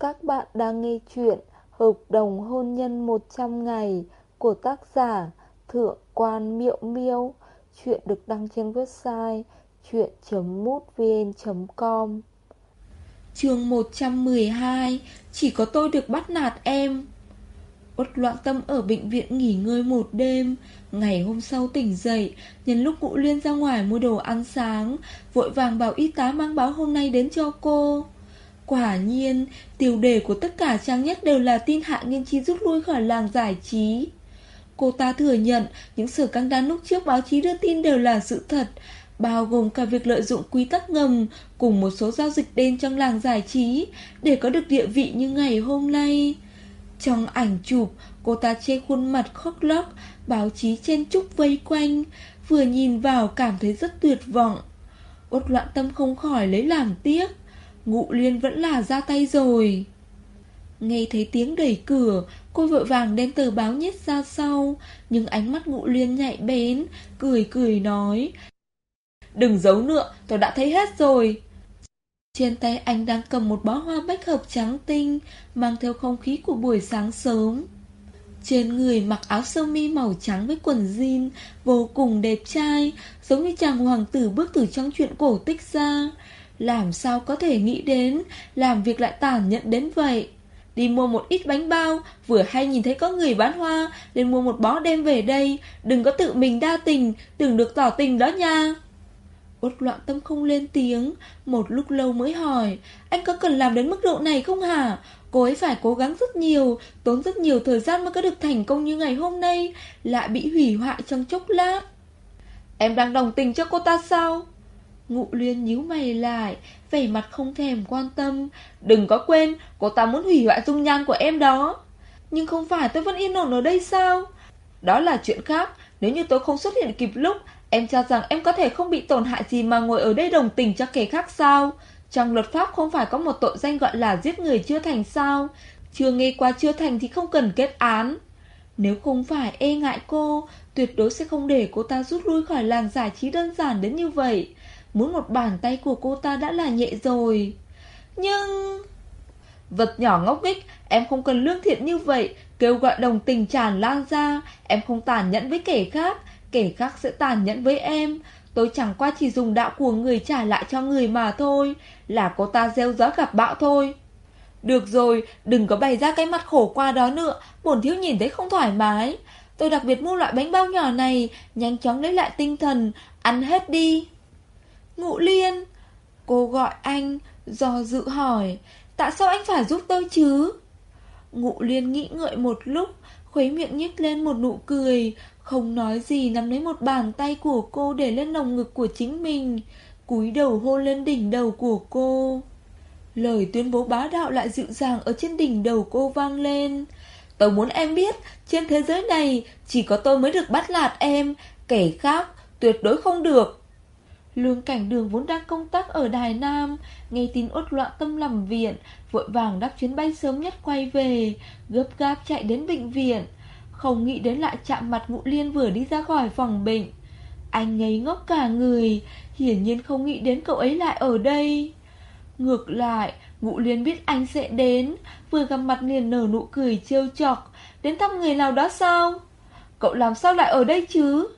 Các bạn đang nghe chuyện Hợp đồng hôn nhân 100 ngày của tác giả Thượng quan Miệu Miêu. Chuyện được đăng trên website chuyện.mútvn.com chương 112 Chỉ có tôi được bắt nạt em. Uất loạn tâm ở bệnh viện nghỉ ngơi một đêm. Ngày hôm sau tỉnh dậy, Nhân lúc cụ Liên ra ngoài mua đồ ăn sáng, Vội vàng bảo y tá mang báo hôm nay đến cho cô. Quả nhiên Tiêu đề của tất cả trang nhất đều là tin hạ nghiên chi rút lui khỏi làng giải trí Cô ta thừa nhận Những sự căng đan lúc trước báo chí đưa tin đều là sự thật bao gồm cả việc lợi dụng quy tắc ngầm cùng một số giao dịch đen trong làng giải trí để có được địa vị như ngày hôm nay. Trong ảnh chụp, cô ta che khuôn mặt khóc lóc, báo chí chen chúc vây quanh, vừa nhìn vào cảm thấy rất tuyệt vọng. Út loạn tâm không khỏi lấy làm tiếc, ngụ liên vẫn là ra tay rồi. Nghe thấy tiếng đẩy cửa, cô vội vàng đem tờ báo nhét ra sau, nhưng ánh mắt ngụ liên nhạy bén, cười cười nói, Đừng giấu nữa, tôi đã thấy hết rồi. Trên tay anh đang cầm một bó hoa bách hợp trắng tinh, mang theo không khí của buổi sáng sớm. Trên người mặc áo sơ mi màu trắng với quần jean, vô cùng đẹp trai, giống như chàng hoàng tử bước từ trong chuyện cổ tích ra. Làm sao có thể nghĩ đến, làm việc lại tàn nhẫn đến vậy. Đi mua một ít bánh bao, vừa hay nhìn thấy có người bán hoa, nên mua một bó đem về đây, đừng có tự mình đa tình, đừng được tỏ tình đó nha. Uất loạn tâm không lên tiếng. Một lúc lâu mới hỏi Anh có cần làm đến mức độ này không hả? Cô ấy phải cố gắng rất nhiều Tốn rất nhiều thời gian mới có được thành công như ngày hôm nay Lại bị hủy hoại trong chốc lát. Em đang đồng tình cho cô ta sao? Ngụ liên nhíu mày lại Vẻ mặt không thèm quan tâm Đừng có quên Cô ta muốn hủy hoại dung nhan của em đó Nhưng không phải tôi vẫn yên ổn ở đây sao Đó là chuyện khác Nếu như tôi không xuất hiện kịp lúc Em cho rằng em có thể không bị tổn hại gì mà ngồi ở đây đồng tình cho kẻ khác sao? Trong luật pháp không phải có một tội danh gọi là giết người chưa thành sao? Chưa nghe qua chưa thành thì không cần kết án. Nếu không phải e ngại cô, tuyệt đối sẽ không để cô ta rút lui khỏi làng giải trí đơn giản đến như vậy. Muốn một bàn tay của cô ta đã là nhẹ rồi. Nhưng... Vật nhỏ ngốc nghếch em không cần lương thiện như vậy, kêu gọi đồng tình tràn lan ra, em không tàn nhẫn với kẻ khác, kẻ khác sẽ tàn nhẫn với em. Tôi chẳng qua chỉ dùng đạo của người trả lại cho người mà thôi, là cô ta gieo gió gặp bão thôi. Được rồi, đừng có bày ra cái mặt khổ qua đó nữa, bổn thiếu nhìn thấy không thoải mái. Tôi đặc biệt mua loại bánh bao nhỏ này, nhanh chóng lấy lại tinh thần, ăn hết đi. Ngụ liên, cô gọi anh, do dự hỏi, tại sao anh phải giúp tôi chứ? Ngụ liên nghĩ ngợi một lúc, khuấy miệng nhếch lên một nụ cười, không nói gì nắm lấy một bàn tay của cô để lên lồng ngực của chính mình, cúi đầu hôn lên đỉnh đầu của cô. Lời tuyên bố bá đạo lại dịu dàng ở trên đỉnh đầu cô vang lên. Tôi muốn em biết, trên thế giới này chỉ có tôi mới được bắt lạt em, kẻ khác tuyệt đối không được. Lương cảnh đường vốn đang công tác ở Đài Nam, nghe tin ốt loạn tâm làm viện, vội vàng đáp chuyến bay sớm nhất quay về, gấp gáp chạy đến bệnh viện. Không nghĩ đến lại chạm mặt ngụ liên vừa đi ra khỏi phòng bệnh. Anh ngây ngốc cả người Hiển nhiên không nghĩ đến cậu ấy lại ở đây. Ngược lại Ngụ liên biết anh sẽ đến Vừa gặp mặt liền nở nụ cười trêu chọc. Đến thăm người nào đó sao? Cậu làm sao lại ở đây chứ?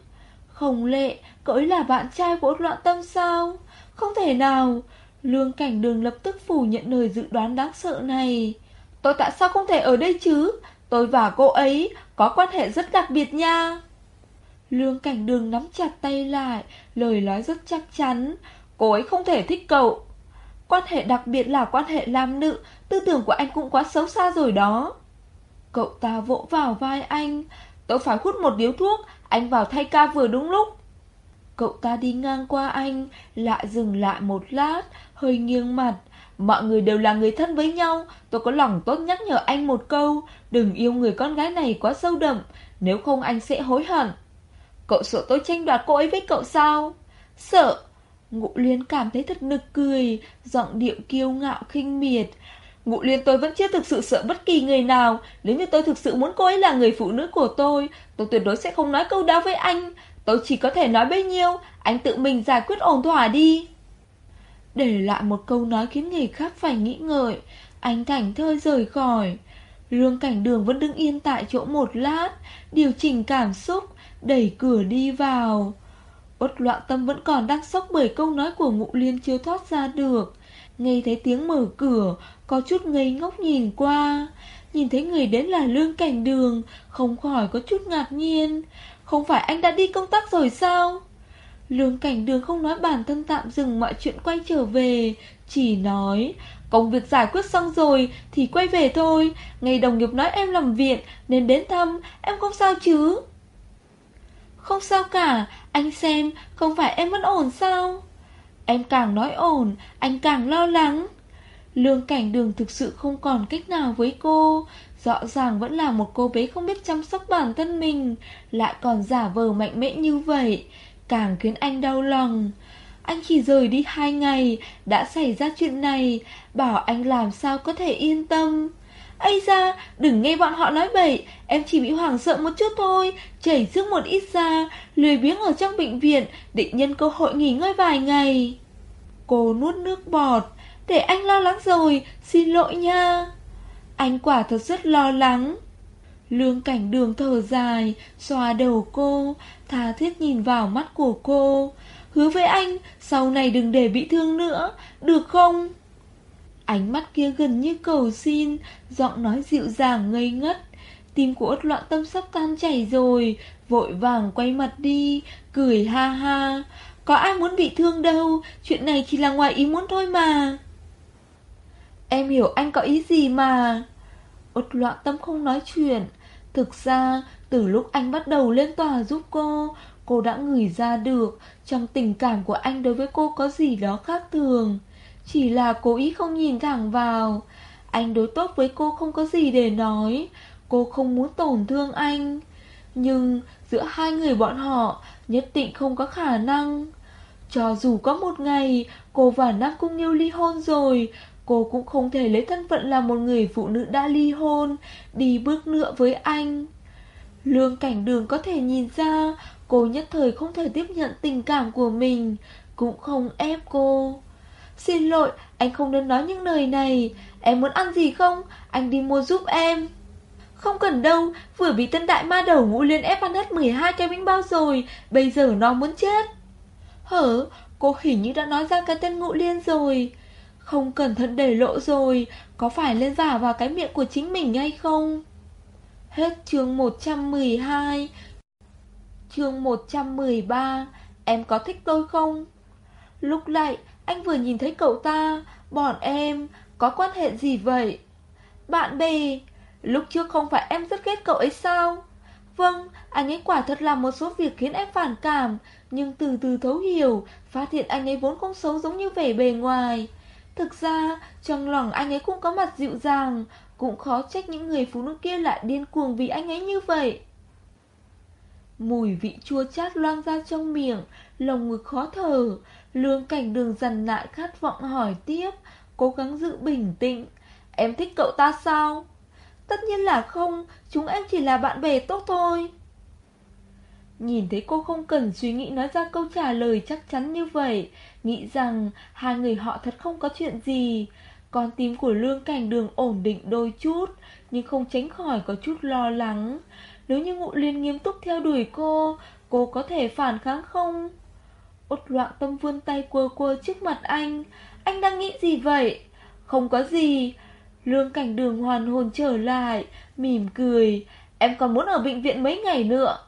Không lệ Cậu ấy là bạn trai của loạn tâm sao Không thể nào Lương cảnh đường lập tức phủ nhận lời dự đoán đáng sợ này Tôi tại sao không thể ở đây chứ Tôi và cô ấy có quan hệ rất đặc biệt nha. Lương cảnh đường nắm chặt tay lại, lời nói rất chắc chắn. Cô ấy không thể thích cậu. Quan hệ đặc biệt là quan hệ nam nữ, tư tưởng của anh cũng quá xấu xa rồi đó. Cậu ta vỗ vào vai anh. Tôi phải hút một điếu thuốc, anh vào thay ca vừa đúng lúc. Cậu ta đi ngang qua anh, lại dừng lại một lát, hơi nghiêng mặt. Mọi người đều là người thân với nhau Tôi có lòng tốt nhắc nhở anh một câu Đừng yêu người con gái này quá sâu đậm Nếu không anh sẽ hối hận. Cậu sợ tôi tranh đoạt cô ấy với cậu sao? Sợ. Ngụ liên cảm thấy thật nực cười Giọng điệu kiêu ngạo khinh miệt. Ngụ liên tôi vẫn chưa thực sự sợ bất kỳ người nào. Nếu như tôi thực sự muốn cô ấy là người phụ nữ của tôi Tôi tuyệt đối sẽ không nói câu đó với anh. Tôi chỉ có thể nói bấy nhiêu, Anh tự mình giải quyết ổn thỏa đi. Để lại một câu nói khiến người khác phải nghĩ ngợi, Anh thảnh thơi rời khỏi. Lương cảnh đường vẫn đứng yên tại chỗ một lát, Điều chỉnh cảm xúc, Đẩy cửa đi vào. Uất loạn tâm vẫn còn đang sốc bởi câu nói của ngụ liên chưa thoát ra được. Nghe thấy tiếng mở cửa, Có chút ngây ngốc nhìn qua. Nhìn thấy người đến là lương cảnh đường, Không khỏi có chút ngạc nhiên. Không phải anh đã đi công tác rồi sao? Lương cảnh đường không nói bản thân tạm dừng mọi chuyện quay trở về, Chỉ nói, Công việc giải quyết xong rồi Thì quay về thôi. Ngày đồng nghiệp nói em làm viện, Nên đến thăm, Em không sao chứ? Không sao cả, Anh xem, Không phải em vẫn ổn sao? Em càng nói ổn, Anh càng lo lắng. Lương cảnh đường thực sự không còn cách nào với cô. Rõ ràng vẫn là một cô bé không biết chăm sóc bản thân mình, Lại còn giả vờ mạnh mẽ như vậy, Càng khiến anh đau lòng. Anh chỉ rời đi hai ngày, Đã xảy ra chuyện này, Bảo anh làm sao có thể yên tâm. Ây ra đừng nghe bọn họ nói bậy, Em chỉ bị hoảng sợ một chút thôi, Chảy sức một ít ra Lười biếng ở trong bệnh viện, Định nhân cơ hội nghỉ ngơi vài ngày. Cô nuốt nước bọt, Để anh lo lắng rồi, Xin lỗi nha. Anh quả thật rất lo lắng. Lương cảnh đường thở dài, Xoa đầu cô, Tha thiết nhìn vào mắt của cô. Hứa với anh, Sau này đừng để bị thương nữa, Được không? Ánh mắt kia gần như cầu xin, Giọng nói dịu dàng ngây ngất. Tim của ốt loạn tâm sắp tan chảy rồi, Vội vàng quay mặt đi, Cười ha ha. Có ai muốn bị thương đâu, Chuyện này chỉ là ngoài ý muốn thôi mà. Em hiểu anh có ý gì mà. Ốt loạn tâm không nói chuyện. Thực ra, từ lúc anh bắt đầu lên tòa giúp cô Cô đã ngửi ra được Trong tình cảm của anh đối với cô có gì đó khác thường. Chỉ là cố ý không nhìn thẳng vào. Anh đối tốt với cô không có gì để nói. Cô không muốn tổn thương anh. Nhưng giữa hai người bọn họ Nhất định không có khả năng. Cho dù có một ngày Cô và Nam Cung Nghiêu ly hôn rồi Cô cũng không thể lấy thân phận là một người phụ nữ đã ly hôn Đi bước nữa với anh. Lương cảnh đường có thể nhìn ra Cô nhất thời không thể tiếp nhận tình cảm của mình Cũng không ép cô. Xin lỗi, anh không nên nói những lời này. Em muốn ăn gì không? Anh đi mua giúp em. Không cần đâu, vừa bị tân đại ma đầu ngũ liên ép ăn hết 12 cái bánh bao rồi Bây giờ nó muốn chết. Hở, cô hình như đã nói ra cái tên ngũ liên rồi. Không cẩn thận để lộ rồi Có phải lên giả vào cái miệng của chính mình hay không? Hết chương 112 Chương 113 Em có thích tôi không? Lúc lại anh vừa nhìn thấy cậu ta Bọn em có quan hệ gì vậy? Bạn bè Lúc trước không phải em rất ghét cậu ấy sao? Vâng, anh ấy quả thật làm một số việc khiến em phản cảm Nhưng từ từ thấu hiểu Phát hiện anh ấy vốn không xấu giống như vẻ bề ngoài Thực ra, trong lòng anh ấy cũng có mặt dịu dàng cũng khó trách những người phụ nữ kia lại điên cuồng vì anh ấy như vậy. Mùi vị chua chát loang ra trong miệng Lồng ngực khó thở Lương cảnh đường dằn lại khát vọng hỏi tiếp Cố gắng giữ bình tĩnh. Em thích cậu ta sao? Tất nhiên là không Chúng em chỉ là bạn bè tốt thôi. Nhìn thấy cô không cần suy nghĩ nói ra câu trả lời chắc chắn như vậy Nghĩ rằng hai người họ thật không có chuyện gì. Con tim của Lương Cảnh Đường ổn định đôi chút, Nhưng không tránh khỏi có chút lo lắng. Nếu như Ngụ Liên nghiêm túc theo đuổi cô Cô có thể phản kháng không? Út loạn tâm vươn tay quơ quơ trước mặt anh. Anh đang nghĩ gì vậy? Không có gì. Lương Cảnh Đường hoàn hồn trở lại, Mỉm cười. Em còn muốn ở bệnh viện mấy ngày nữa?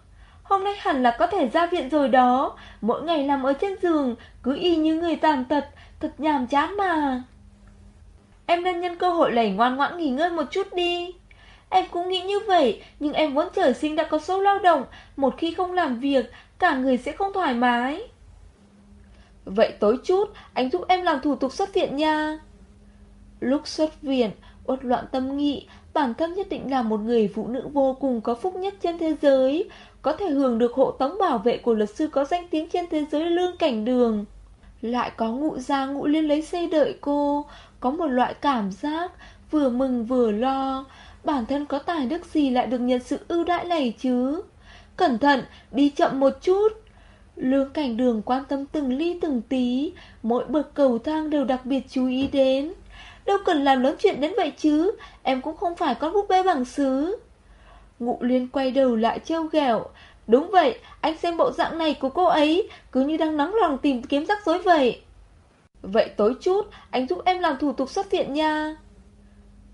Hôm nay hẳn là có thể ra viện rồi đó. Mỗi ngày nằm ở trên giường, Cứ y như người tàn tật, Thật nhàm chán mà. Em nên nhân cơ hội này ngoan ngoãn nghỉ ngơi một chút đi. Em cũng nghĩ như vậy, Nhưng em vốn trời sinh đã có số lao động. Một khi không làm việc, Cả người sẽ không thoải mái. Vậy tối chút, Anh giúp em làm thủ tục xuất viện nha. Lúc xuất viện, Uất loạn tâm nghị, Bản thân nhất định là một người phụ nữ vô cùng có phúc nhất trên thế giới. Có thể hưởng được hộ tống bảo vệ của luật sư có danh tiếng trên thế giới lương cảnh đường Lại có ngụ gia ngụ liên lấy xe đợi cô có một loại cảm giác vừa mừng vừa lo, bản thân có tài đức gì lại được nhận sự ưu đãi này chứ? Cẩn thận, đi chậm một chút. Lương cảnh đường quan tâm từng ly từng tí, mỗi bậc cầu thang đều đặc biệt chú ý đến. đâu cần làm lớn chuyện đến vậy chứ, em cũng không phải con búp bê bằng sứ. Ngụ liên quay đầu lại trêu ghẹo Đúng vậy, anh xem bộ dạng này của cô ấy, cứ như đang nắng lòng tìm kiếm rắc rối vậy. Vậy tối chút, anh giúp em làm thủ tục xuất viện nha.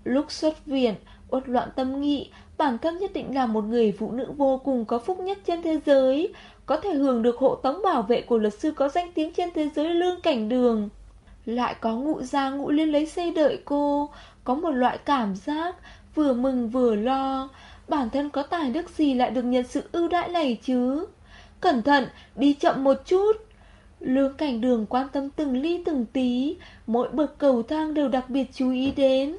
Lúc xuất viện, uất loạn tâm nghị, bản thân nhất định là một người phụ nữ vô cùng có phúc nhất trên thế giới, có thể hưởng được hộ tống bảo vệ của luật sư có danh tiếng trên thế giới lương cảnh đường. Lại có ngụ gia ngụ liên lấy xe đợi cô, có một loại cảm giác vừa mừng vừa lo, bản thân có tài đức gì lại được nhận sự ưu đãi này chứ? Cẩn thận, đi chậm một chút. Lương cảnh đường quan tâm từng ly từng tí, mỗi bậc cầu thang đều đặc biệt chú ý đến.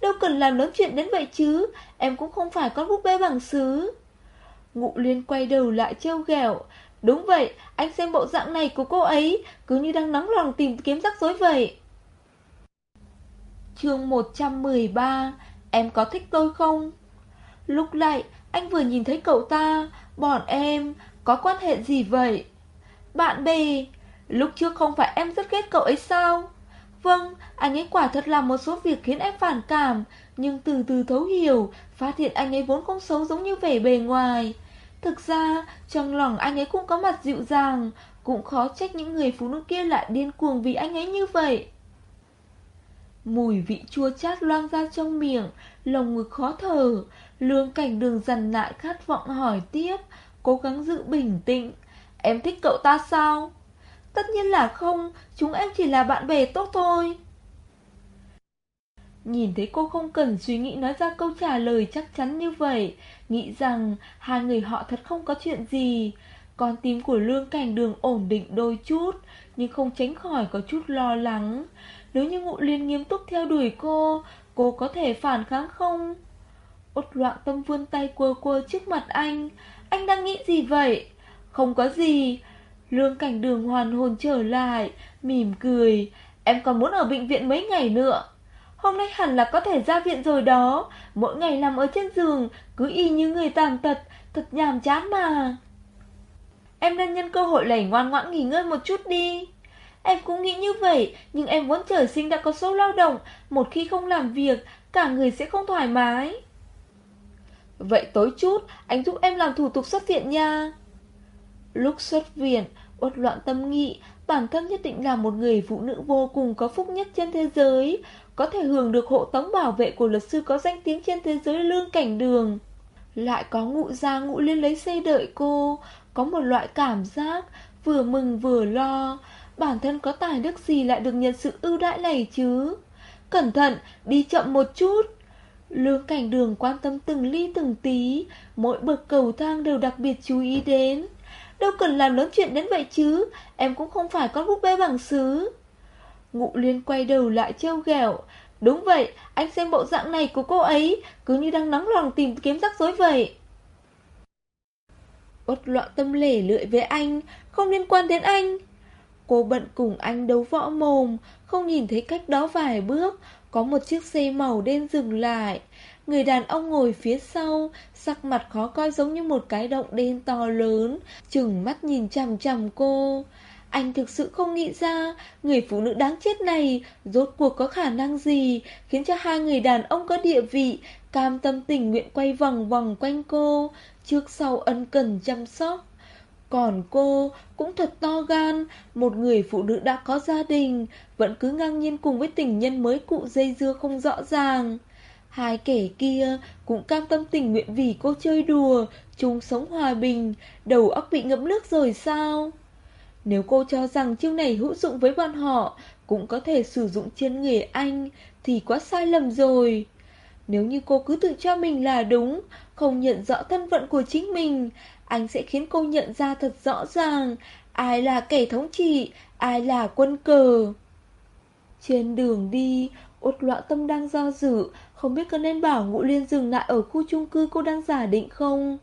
Đâu cần làm lớn chuyện đến vậy chứ, em cũng không phải con búp bê bằng sứ. Ngụ liên quay đầu lại trêu ghẹo Đúng vậy, anh xem bộ dạng này của cô ấy, cứ như đang nắng lòng tìm kiếm rắc rối vậy. chương 113, em có thích tôi không? Lúc lại, anh vừa nhìn thấy cậu ta, bọn em, có quan hệ gì vậy? Bạn bè, lúc trước không phải em rất ghét cậu ấy sao? Vâng, anh ấy quả thật làm một số việc khiến em phản cảm, nhưng từ từ thấu hiểu, phát hiện anh ấy vốn không xấu giống như vẻ bề ngoài. Thực ra, trong lòng anh ấy cũng có mặt dịu dàng, cũng khó trách những người phụ nữ kia lại điên cuồng vì anh ấy như vậy. Mùi vị chua chát loang ra trong miệng, lồng ngực khó thở, lương cảnh đường dằn lại khát vọng hỏi tiếp, cố gắng giữ bình tĩnh. Em thích cậu ta sao? Tất nhiên là không, chúng em chỉ là bạn bè tốt thôi. Nhìn thấy cô không cần suy nghĩ nói ra câu trả lời chắc chắn như vậy, nghĩ rằng hai người họ thật không có chuyện gì. Con tim của Lương Cảnh Đường ổn định đôi chút, nhưng không tránh khỏi có chút lo lắng. Nếu như Ngụ Liên nghiêm túc theo đuổi cô, cô có thể phản kháng không? Út loạn tâm vươn tay quơ quơ trước mặt anh. Anh đang nghĩ gì vậy? Không có gì. Lương Cảnh Đường hoàn hồn trở lại, mỉm cười. Em còn muốn ở bệnh viện mấy ngày nữa. Hôm nay hẳn là có thể ra viện rồi đó Mỗi ngày nằm ở trên giường Cứ y như người tàn tật Thật nhàm chán mà Em nên nhân cơ hội này ngoan ngoãn nghỉ ngơi một chút đi Em cũng nghĩ như vậy Nhưng em vẫn trời sinh đã có số lao động Một khi không làm việc Cả người sẽ không thoải mái Vậy tối chút Anh giúp em làm thủ tục xuất viện nha Lúc xuất viện Uất loạn tâm nghị Bản thân nhất định là một người phụ nữ vô cùng có phúc nhất trên thế giới có thể hưởng được hộ tống bảo vệ của luật sư có danh tiếng trên thế giới lương cảnh đường. Lại có ngụ gia ngụ liên lấy xe đợi cô, có một loại cảm giác vừa mừng vừa lo, bản thân có tài đức gì lại được nhận sự ưu đãi này chứ. Cẩn thận, đi chậm một chút. Lương cảnh đường quan tâm từng ly từng tí, mỗi bậc cầu thang đều đặc biệt chú ý đến. Đâu cần làm lớn chuyện đến vậy chứ, em cũng không phải con búp bê bằng sứ. Ngụ liên quay đầu lại trêu ghẹo Đúng vậy, anh xem bộ dạng này của cô ấy Cứ như đang nắng lòng tìm kiếm rắc rối vậy Uất loạn tâm lể lưỡi với anh Không liên quan đến anh Cô bận cùng anh đấu võ mồm Không nhìn thấy cách đó vài bước có một chiếc xe màu đen dừng lại Người đàn ông ngồi phía sau Sắc mặt khó coi giống như một cái động đen to lớn Chừng mắt nhìn chằm chằm cô anh thực sự không nghĩ ra người phụ nữ đáng chết này rốt cuộc có khả năng gì khiến cho hai người đàn ông có địa vị cam tâm tình nguyện quay vòng vòng quanh cô, trước sau ân cần chăm sóc. Còn cô cũng thật to gan, một người phụ nữ đã có gia đình, vẫn cứ ngang nhiên cùng với tình nhân mới cụ dây dưa không rõ ràng. Hai kẻ kia cũng cam tâm tình nguyện vì cô chơi đùa, chung sống hòa bình, đầu óc bị ngấm nước rồi sao? Nếu cô cho rằng chiêu này hữu dụng với bọn họ, cũng có thể sử dụng trên người anh, thì quá sai lầm rồi. Nếu như cô cứ tự cho mình là đúng, không nhận rõ thân phận của chính mình, anh sẽ khiến cô nhận ra thật rõ ràng ai là kẻ thống trị, ai là quân cờ. Trên đường đi, út loạn tâm đang do dự, không biết có nên bảo ngũ liên dừng lại ở khu chung cư cô đang giả định không?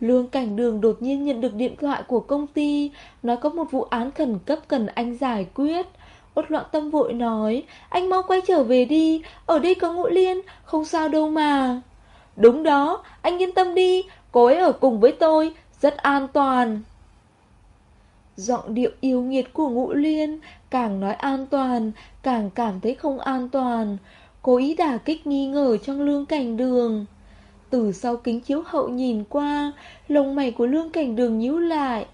Lương Cảnh Đường đột nhiên nhận được điện thoại của công ty, nói có một vụ án khẩn cấp cần anh giải quyết. Út loạn tâm vội nói, anh mau quay trở về đi, ở đây có ngũ liên, không sao đâu mà. Đúng đó, anh yên tâm đi, cô ấy ở cùng với tôi, rất an toàn. Giọng điệu yêu nghiệt của ngũ liên Càng nói an toàn Càng cảm thấy không an toàn. Cố ý đả kích nghi ngờ trong lương cảnh đường. Từ sau kính chiếu hậu nhìn qua Lông mày của lương cảnh đường nhíu lại.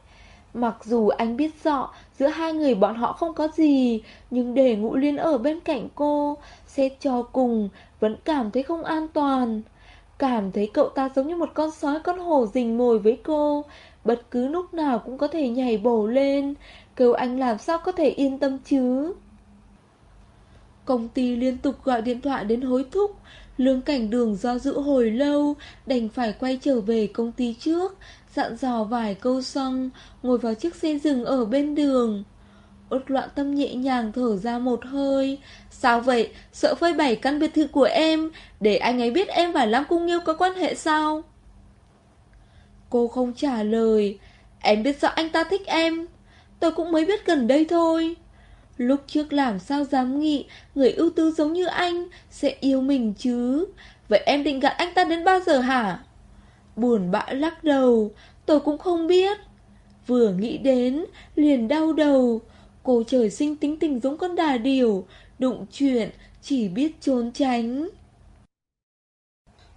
Mặc dù anh biết rõ Giữa hai người bọn họ không có gì Nhưng để ngũ liên ở bên cạnh cô Xét cho cùng Vẫn cảm thấy không an toàn. Cảm thấy cậu ta giống như một con sói, con hổ rình mồi với cô. Bất cứ lúc nào cũng có thể nhảy bổ lên. Kêu anh làm sao có thể yên tâm chứ? Công ty liên tục gọi điện thoại đến hối thúc. Lương cảnh đường do dự hồi lâu, Đành phải quay trở về công ty trước. Dặn dò vài câu xong, Ngồi vào chiếc xe dừng ở bên đường. Út loạn tâm nhẹ nhàng thở ra một hơi. Sao vậy? Sợ phơi bày căn biệt thự của em. Để anh ấy biết em và Lam Cung Nghiêu có quan hệ sao? Cô không trả lời. Em biết rõ anh ta thích em. Tôi cũng mới biết gần đây thôi. Lúc trước làm sao dám nghĩ Người ưu tư giống như anh Sẽ yêu mình chứ? Vậy em định gạt anh ta đến bao giờ hả? Buồn bã lắc đầu. Tôi cũng không biết. Vừa nghĩ đến, Liền đau đầu. Cô trời sinh tính tình giống con đà điểu, Đụng chuyện, Chỉ biết trốn tránh.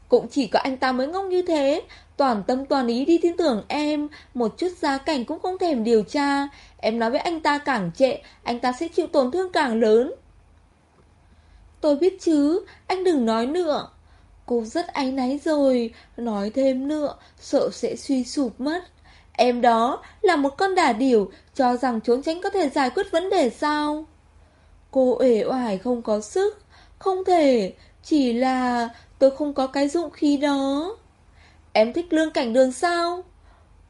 Cũng chỉ có anh ta mới ngốc như thế, Toàn tâm toàn ý đi tin tưởng em, Một chút giá cảnh cũng không thèm điều tra. Em nói với anh ta càng trệ, Anh ta sẽ chịu tổn thương càng lớn. Tôi biết chứ, Anh đừng nói nữa. Cô rất áy náy rồi, Nói thêm nữa, Sợ sẽ suy sụp mất. Em đó là một con đà điểu Cho rằng trốn tránh có thể giải quyết vấn đề sao Cô uể oải không có sức Không thể Chỉ là tôi không có cái dụng khí đó Em thích lương cảnh đường sao?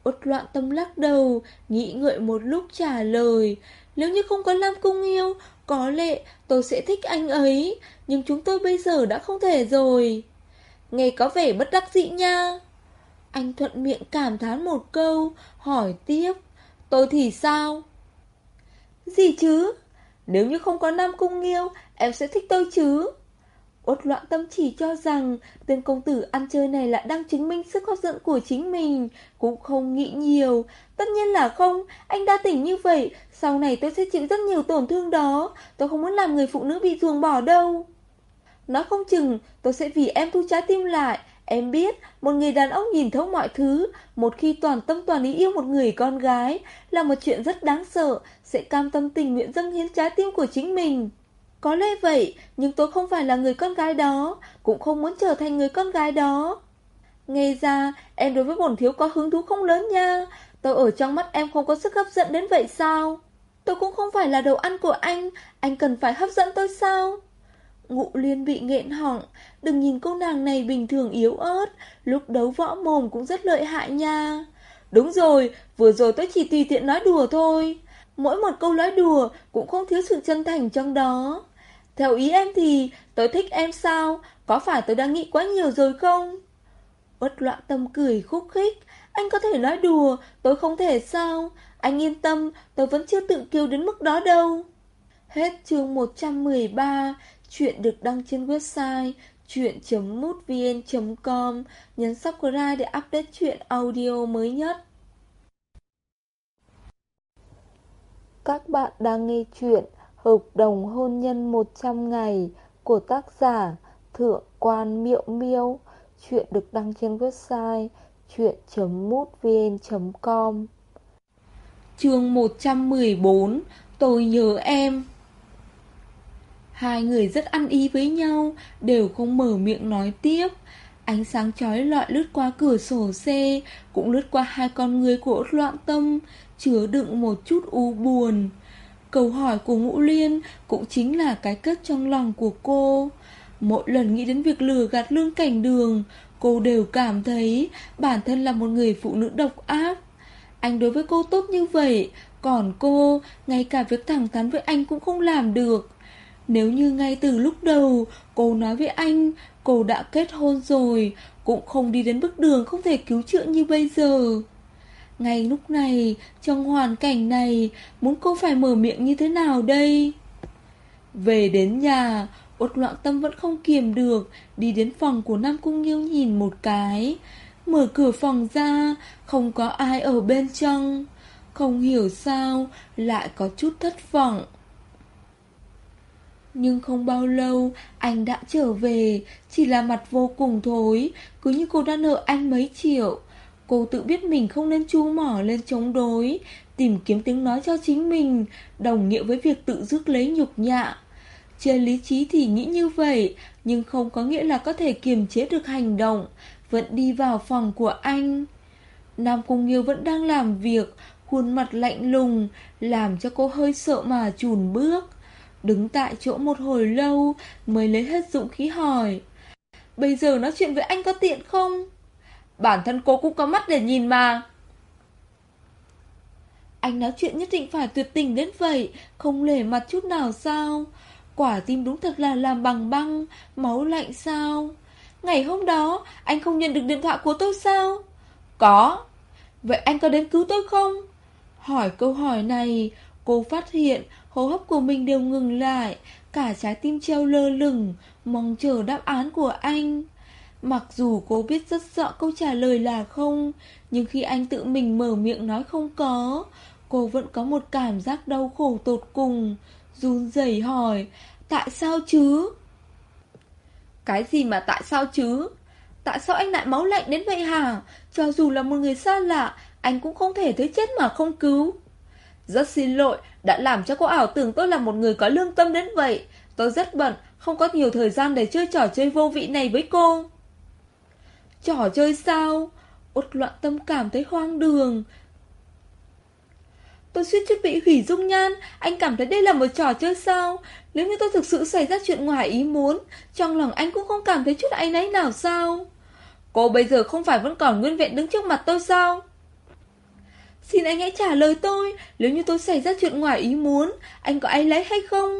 Út loạn tâm lắc đầu, nghĩ ngợi một lúc trả lời. Nếu như không có Lam Cung yêu, có lẽ tôi sẽ thích anh ấy, nhưng chúng tôi bây giờ đã không thể rồi. Nghe có vẻ bất đắc dĩ nha. Anh thuận miệng cảm thán một câu, hỏi tiếp. Tôi thì sao? Gì chứ? Nếu như không có Nam Cung Nghiêu, em sẽ thích tôi chứ? Uất loạn tâm chỉ cho rằng tên công tử ăn chơi này là đang chứng minh sức hấp dẫn của chính mình, cũng không nghĩ nhiều. Tất nhiên là không, anh đa tỉnh như vậy, sau này tôi sẽ chịu rất nhiều tổn thương đó, tôi không muốn làm người phụ nữ bị ruồng bỏ đâu. Nói không chừng, tôi sẽ vì em thu trái tim lại, Em biết, một người đàn ông nhìn thấu mọi thứ, một khi toàn tâm toàn ý yêu một người con gái, là một chuyện rất đáng sợ, sẽ cam tâm tình nguyện dâng hiến trái tim của chính mình. Có lẽ vậy, nhưng tôi không phải là người con gái đó, cũng không muốn trở thành người con gái đó. Nghe ra, em đối với bổn thiếu có hứng thú không lớn nha. Tôi ở trong mắt em không có sức hấp dẫn đến vậy sao? Tôi cũng không phải là đồ ăn của anh, anh cần phải hấp dẫn tôi sao? Ngụ liên bị nghẹn họng, đừng nhìn cô nàng này bình thường yếu ớt, lúc đấu võ mồm cũng rất lợi hại nha. Đúng rồi, vừa rồi tôi chỉ tùy tiện nói đùa thôi. Mỗi một câu nói đùa cũng không thiếu sự chân thành trong đó. Theo ý em thì tôi thích em sao? Có phải tôi đang nghĩ quá nhiều rồi không? Uất loạn tâm cười khúc khích. Anh có thể nói đùa, tôi không thể sao? Anh yên tâm, tôi vẫn chưa tự kiêu đến mức đó đâu. Hết chương 113, chuyện được đăng trên website chuyện.mútvn.com. Nhấn subscribe để update chuyện audio mới nhất. Các bạn đang nghe chuyện Hợp đồng hôn nhân 100 ngày của tác giả Thượng quan Miệu Miêu. Chuyện được đăng trên website chuyện.mútvn.com Chương 114 Tôi nhớ em Hai người rất ăn ý với nhau Đều không mở miệng nói tiếp Ánh sáng chói lọi lướt qua cửa sổ xe Cũng lướt qua hai con người của loạn tâm Chứa đựng một chút u buồn Câu hỏi của Ngũ Liên cũng chính là cái cất trong lòng của cô. Mỗi lần nghĩ đến việc lừa gạt lương cảnh đường, cô đều cảm thấy bản thân là một người phụ nữ độc ác. Anh đối với cô tốt như vậy, còn cô, ngay cả việc thẳng thắn với anh cũng không làm được. Nếu như ngay từ lúc đầu, cô nói với anh, cô đã kết hôn rồi, cũng không đi đến bước đường không thể cứu chữa như bây giờ. Ngay lúc này, trong hoàn cảnh này, muốn cô phải mở miệng như thế nào đây? Về đến nhà, ốt loạn tâm vẫn không kiềm được, đi đến phòng của Nam Cung Nghiêu nhìn một cái. Mở cửa phòng ra, không có ai ở bên trong. Không hiểu sao Lại có chút thất vọng nhưng không bao lâu, Anh đã trở về. Chỉ là mặt vô cùng thối, Cứ như cô đã nợ anh mấy triệu. Cô tự biết mình không nên chu mỏ lên chống đối, Tìm kiếm tiếng nói cho chính mình, Đồng nghĩa với việc tự dứt lấy nhục nhạ Trên lý trí thì nghĩ như vậy, Nhưng không có nghĩa là có thể kiềm chế được hành động, Vẫn đi vào phòng của anh. Nam Cung Nghiêu vẫn đang làm việc, Khuôn mặt lạnh lùng, Làm cho cô hơi sợ mà chùn bước. Đứng tại chỗ một hồi lâu Mới lấy hết dũng khí hỏi, Bây giờ nói chuyện với anh có tiện không? Bản thân cô cũng có mắt để nhìn mà. Anh nói chuyện nhất định phải tuyệt tình đến vậy, Không lề mặt chút nào sao? Quả tim đúng thật là làm bằng băng, Máu lạnh sao? Ngày hôm đó, Anh không nhận được điện thoại của tôi sao? Có. Vậy anh có đến cứu tôi không? Hỏi câu hỏi này, Cô phát hiện hô hấp của mình đều ngừng lại, Cả trái tim treo lơ lửng, Mong chờ đáp án của anh. Mặc dù cô biết rất rõ câu trả lời là không, Nhưng khi anh tự mình mở miệng nói không có, Cô vẫn có một cảm giác đau khổ tột cùng, Run rẩy hỏi, Tại sao chứ? Cái gì mà tại sao chứ? Tại sao anh lại máu lạnh đến vậy hả? Cho dù là một người xa lạ, Anh cũng không thể thấy chết mà không cứu. Rất xin lỗi Đã làm cho cô ảo tưởng tôi là một người có lương tâm đến vậy Tôi rất bận Không có nhiều thời gian để chơi trò chơi vô vị này với cô Trò chơi sao? Út loạn tâm cảm thấy hoang đường. Tôi suýt chút bị hủy dung nhan, anh cảm thấy đây là một trò chơi sao? Nếu như tôi thực sự xảy ra chuyện ngoài ý muốn, trong lòng anh cũng không cảm thấy chút áy náy nào sao? Cô bây giờ không phải vẫn còn nguyên vẹn đứng trước mặt tôi sao? Xin anh hãy trả lời tôi, nếu như tôi xảy ra chuyện ngoài ý muốn, anh có áy lấy hay không?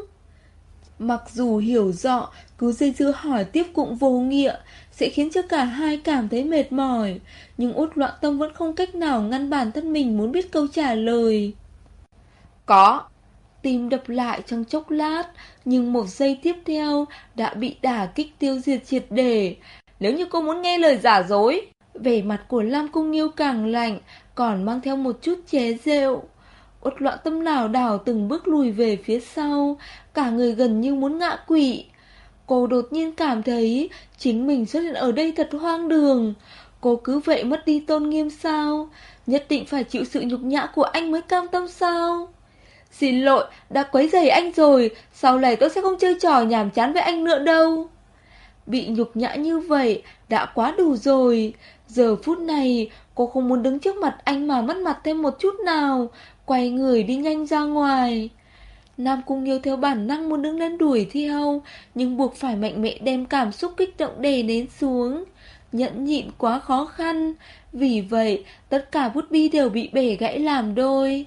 Mặc dù hiểu rõ, cứ dây dưa hỏi tiếp cũng vô nghĩa, sẽ khiến cho cả hai cảm thấy mệt mỏi, nhưng út loạn tâm vẫn không cách nào ngăn bản thân mình muốn biết câu trả lời. Có. Tim đập lại trong chốc lát, nhưng một giây tiếp theo đã bị đả kích tiêu diệt triệt để. Nếu như cô muốn nghe lời giả dối, vẻ mặt của Lam Cung Nghiêu càng lạnh, còn mang theo một chút chế rêu. Út loạn tâm lảo đảo từng bước lùi về phía sau, cả người gần như muốn ngã quỵ. Cô đột nhiên cảm thấy chính mình xuất hiện ở đây thật hoang đường. Cô cứ vậy mất đi tôn nghiêm sao? Nhất định phải chịu sự nhục nhã của anh mới cam tâm sao? Xin lỗi, đã quấy rầy anh rồi, sau này tôi sẽ không chơi trò nhàm chán với anh nữa đâu. Bị nhục nhã như vậy, đã quá đủ rồi. Giờ phút này, cô không muốn đứng trước mặt anh mà mất mặt thêm một chút nào, quay người đi nhanh ra ngoài. Nam Cung Nghiêu theo bản năng muốn đứng lên đuổi thi hâu nhưng buộc phải mạnh mẽ đem cảm xúc kích động đè nén xuống. Nhẫn nhịn quá khó khăn, vì vậy tất cả bút bi đều bị bể gãy làm đôi.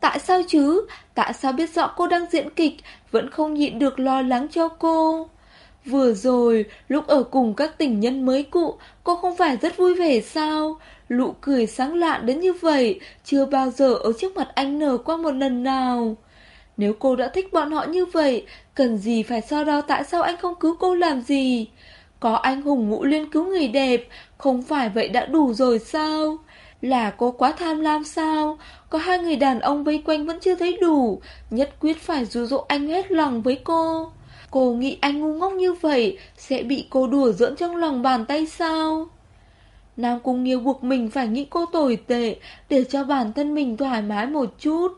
Tại sao chứ? Tại sao biết rõ cô đang diễn kịch, vẫn không nhịn được lo lắng cho cô? Vừa rồi, lúc ở cùng các tình nhân mới cụ, cô không phải rất vui vẻ sao? Lụ cười sáng lạ đến như vậy, chưa bao giờ ở trước mặt anh nở qua một lần nào. Nếu cô đã thích bọn họ như vậy, cần gì phải so đo tại sao anh không cứu cô làm gì? Có anh hùng ngũ liên cứu người đẹp, không phải vậy đã đủ rồi sao? Là cô quá tham lam sao? Có hai người đàn ông vây quanh vẫn chưa thấy đủ, nhất quyết phải dụ dỗ anh hết lòng với cô. Cô nghĩ anh ngu ngốc như vậy, sẽ bị cô đùa giỡn trong lòng bàn tay sao? Nam Cung Nghiêu buộc mình phải nghĩ cô tồi tệ, để cho bản thân mình thoải mái một chút.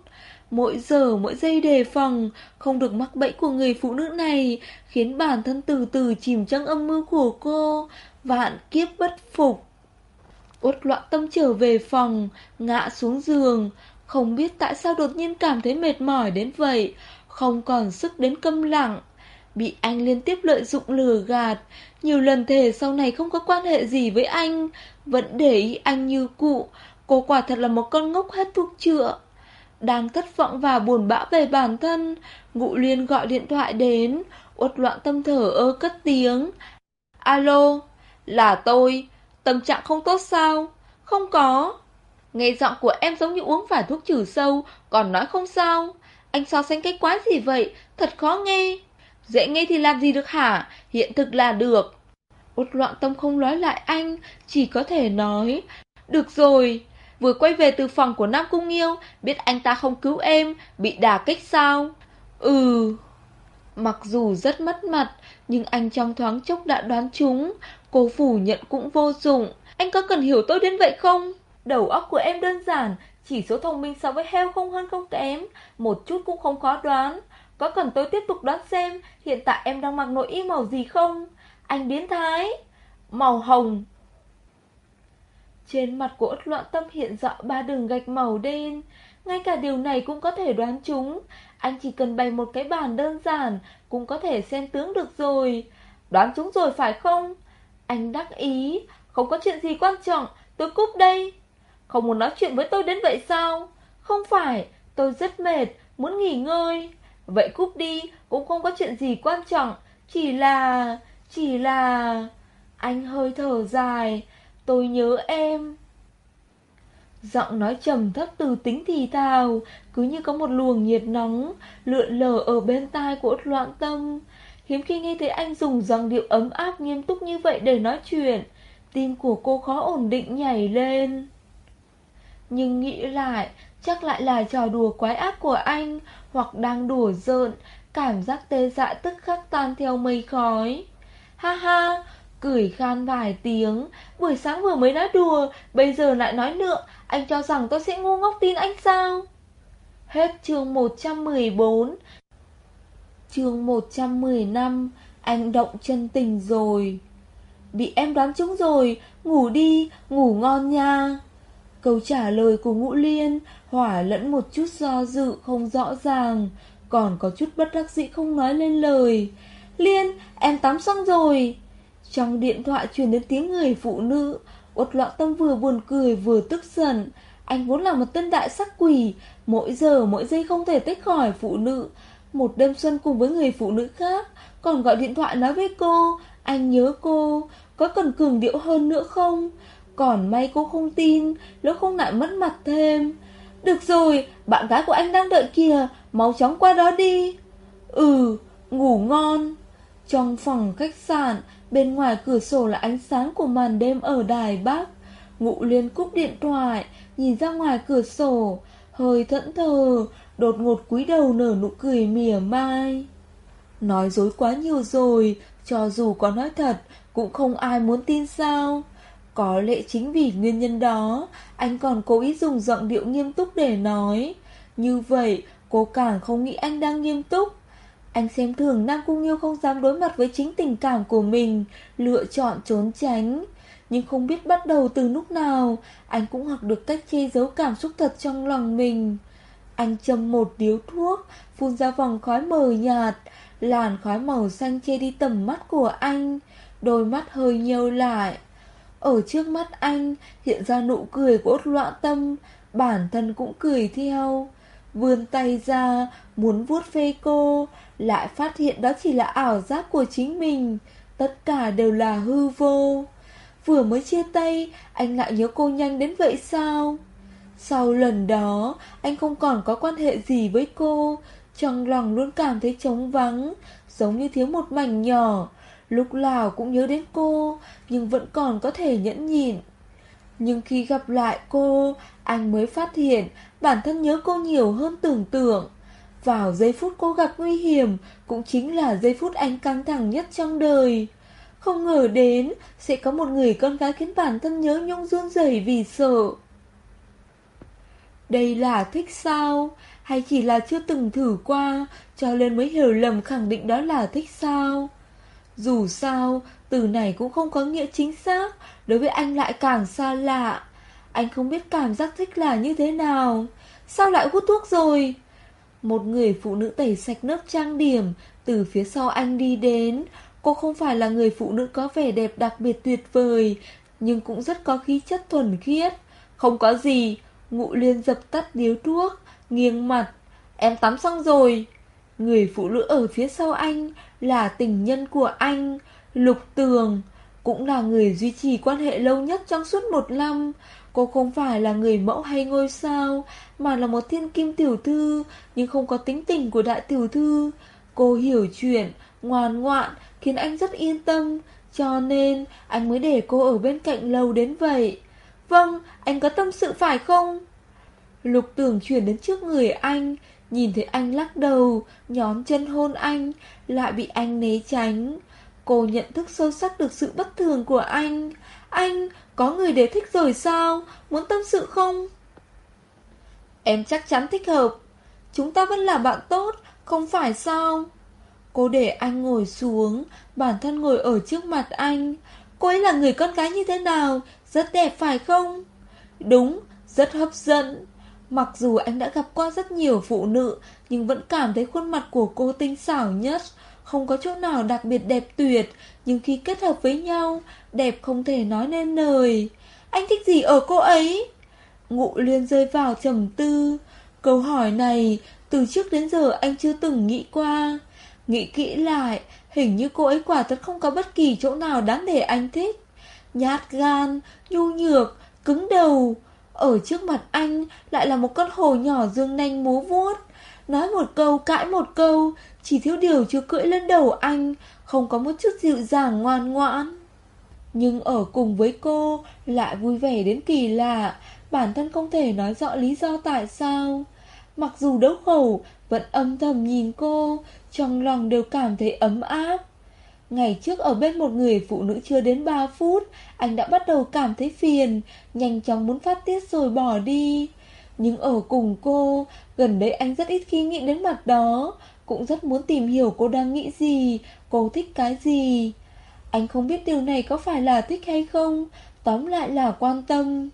Mỗi giờ mỗi giây đề phòng Không được mắc bẫy của người phụ nữ này Khiến bản thân từ từ chìm trong âm mưu của cô. Vạn kiếp bất phục. Út loạn tâm trở về phòng Ngã xuống giường. Không biết tại sao đột nhiên cảm thấy mệt mỏi đến vậy. Không còn sức đến câm lặng. Bị anh liên tiếp lợi dụng lừa gạt nhiều lần thề sau này không có quan hệ gì với anh, Vẫn để ý anh như cụ. Cô quả thật là một con ngốc hết thuốc chữa. Đang thất vọng và buồn bã về bản thân, Ngụ Liên gọi điện thoại đến, Uất loạn tâm thở ơ cất tiếng. Alo, Là tôi, Tâm trạng không tốt sao? Không có. Nghe giọng của em giống như uống phải thuốc trừ sâu, Còn nói không sao. Anh so sánh cái quái gì vậy? Thật khó nghe. Dễ nghe thì làm gì được hả Hiện thực là được Út loạn tâm không nói lại anh Chỉ có thể nói Được rồi vừa quay về từ phòng của Nam Cung Nghiêu, biết anh ta không cứu em, bị đả kích sao? Ừ... Mặc dù rất mất mặt, nhưng anh trong thoáng chốc đã đoán chúng, cô phủ nhận cũng vô dụng. Anh có cần hiểu tôi đến vậy không? Đầu óc của em đơn giản, chỉ số thông minh so với heo không hơn không kém, một chút cũng không khó đoán. Có cần tôi tiếp tục đoán xem hiện tại em đang mặc nội y màu gì không? Anh biến thái. Màu hồng. Trên mặt của ất loạn tâm hiện rõ ba đường gạch màu đen. Ngay cả điều này cũng có thể đoán chúng. Anh chỉ cần bày một cái bàn đơn giản cũng có thể xem tướng được rồi. Đoán chúng rồi phải không? Anh đắc ý. Không có chuyện gì quan trọng. Tôi cúp đây. Không muốn nói chuyện với tôi đến vậy sao? Không phải. Tôi rất mệt. Muốn nghỉ ngơi. Vậy cúp đi, cũng không có chuyện gì quan trọng, chỉ là... chỉ là... Anh hơi thở dài, tôi nhớ em. Giọng nói trầm thấp từ tính thì thào, cứ như có một luồng nhiệt nóng lượn lờ ở bên tai của út loạn tâm. Hiếm khi nghe thấy anh dùng giọng điệu ấm áp nghiêm túc như vậy để nói chuyện, tim của cô khó ổn định nhảy lên. Nhưng nghĩ lại, chắc lại là trò đùa quái ác của anh, hoặc đang đùa giỡn, cảm giác tê dại tức khắc tan theo mây khói. Ha ha, cười khan vài tiếng, buổi sáng vừa mới nói đùa, bây giờ lại nói nữa, anh cho rằng tôi sẽ ngu ngốc tin anh sao? Hết chương 114 Chương 115 Anh động chân tình rồi. Bị em đoán trúng rồi. Ngủ đi, ngủ ngon nha. Câu trả lời của Ngũ Liên Hỏa lẫn một chút do dự không rõ ràng Còn có chút bất đắc dĩ không nói lên lời. Liên, em tắm xong rồi. Trong điện thoại truyền đến tiếng người phụ nữ Uất loạn tâm vừa buồn cười vừa tức giận. Anh vốn là một tên đại sắc quỷ Mỗi giờ mỗi giây không thể tách khỏi phụ nữ. Một đêm xuân cùng với người phụ nữ khác Còn gọi điện thoại nói với cô Anh nhớ cô Có cần cường điệu hơn nữa không? Còn may cô không tin Nếu không lại mất mặt thêm được rồi, bạn gái của anh đang đợi kìa, mau chóng qua đó đi. Ừ, ngủ ngon. Trong phòng khách sạn, bên ngoài cửa sổ là ánh sáng của màn đêm ở Đài Bắc. Ngụ liên cúp điện thoại, nhìn ra ngoài cửa sổ, hơi thẫn thờ, đột ngột cúi đầu nở nụ cười mỉa mai. Nói dối quá nhiều rồi, cho dù có nói thật, cũng không ai muốn tin sao. Có lẽ chính vì nguyên nhân đó, anh còn cố ý dùng giọng điệu nghiêm túc để nói. Như vậy, cô càng không nghĩ anh đang nghiêm túc. Anh xem thường Nam Cung Nghiêu không dám đối mặt với chính tình cảm của mình, lựa chọn trốn tránh. Nhưng không biết bắt đầu từ lúc nào, anh cũng học được cách che giấu cảm xúc thật trong lòng mình. Anh châm một điếu thuốc, phun ra vòng khói mờ nhạt, làn khói màu xanh che đi tầm mắt của anh, đôi mắt hơi nheo lại. Ở trước mắt anh hiện ra nụ cười của ốt loạn tâm, bản thân cũng cười theo. Vươn tay ra, muốn vuốt phê cô, lại phát hiện đó chỉ là ảo giác của chính mình. Tất cả đều là hư vô. Vừa mới chia tay, anh lại nhớ cô nhanh đến vậy sao? Sau lần đó, anh không còn có quan hệ gì với cô, trong lòng luôn cảm thấy trống vắng, giống như thiếu một mảnh nhỏ. Lúc nào cũng nhớ đến cô, Nhưng vẫn còn có thể nhẫn nhịn. Nhưng khi gặp lại cô, Anh mới phát hiện Bản thân nhớ cô nhiều hơn tưởng tượng. Vào giây phút cô gặp nguy hiểm Cũng chính là giây phút anh căng thẳng nhất trong đời. Không ngờ đến Sẽ có một người con gái khiến bản thân nhớ nhung run rẩy vì sợ. Đây là thích sao? Hay chỉ là chưa từng thử qua, Cho nên mới hiểu lầm khẳng định đó là thích sao? Dù sao, từ này cũng không có nghĩa chính xác, đối với anh lại càng xa lạ. Anh không biết cảm giác thích là như thế nào. Sao lại hút thuốc rồi? Một người phụ nữ tẩy sạch nước trang điểm, từ phía sau anh đi đến. Cô không phải là người phụ nữ có vẻ đẹp đặc biệt tuyệt vời, nhưng cũng rất có khí chất thuần khiết. Không có gì, ngụ liên dập tắt điếu thuốc, nghiêng mặt. Em tắm xong rồi. Người phụ nữ ở phía sau anh là tình nhân của anh, Lục Tường, cũng là người duy trì quan hệ lâu nhất trong suốt một năm. Cô không phải là người mẫu hay ngôi sao, mà là một thiên kim tiểu thư, nhưng không có tính tình của đại tiểu thư. Cô hiểu chuyện, ngoan ngoạn, khiến anh rất yên tâm, cho nên anh mới để cô ở bên cạnh lâu đến vậy. Vâng, anh có tâm sự phải không? Lục tưởng chuyển đến trước người anh Nhìn thấy anh lắc đầu Nhón chân hôn anh Lại bị anh né tránh. Cô nhận thức sâu sắc được sự bất thường của anh. Anh có người để thích rồi sao? Muốn tâm sự không? Em chắc chắn thích hợp. Chúng ta vẫn là bạn tốt Không phải sao? Cô để anh ngồi xuống Bản thân ngồi ở trước mặt anh. Cô ấy là người con gái như thế nào? Rất đẹp phải không? Đúng, rất hấp dẫn. Mặc dù anh đã gặp qua rất nhiều phụ nữ Nhưng vẫn cảm thấy khuôn mặt của cô tinh xảo nhất. Không có chỗ nào đặc biệt đẹp tuyệt Nhưng khi kết hợp với nhau Đẹp không thể nói nên lời. Anh thích gì ở cô ấy? Ngụ liên rơi vào trầm tư. Câu hỏi này Từ trước đến giờ anh chưa từng nghĩ qua. Nghĩ kỹ lại Hình như cô ấy quả thật không có bất kỳ chỗ nào đáng để anh thích. Nhát gan, nhu nhược, cứng đầu ở trước mặt anh lại là một con hồ nhỏ dương nanh múa vuốt. Nói một câu, cãi một câu, Chỉ thiếu điều chưa cưỡi lên đầu anh, Không có một chút dịu dàng ngoan ngoãn. Nhưng ở cùng với cô, Lại vui vẻ đến kỳ lạ. Bản thân không thể nói rõ lý do tại sao. Mặc dù đấu khẩu Vẫn âm thầm nhìn cô, Trong lòng đều cảm thấy ấm áp. Ngày trước ở bên một người phụ nữ chưa đến 3 phút, anh đã bắt đầu cảm thấy phiền, nhanh chóng muốn phát tiết rồi bỏ đi. Nhưng ở cùng cô, gần đây anh rất ít khi nghĩ đến mặt đó, cũng rất muốn tìm hiểu cô đang nghĩ gì, cô thích cái gì. Anh không biết điều này có phải là thích hay không, tóm lại là quan tâm.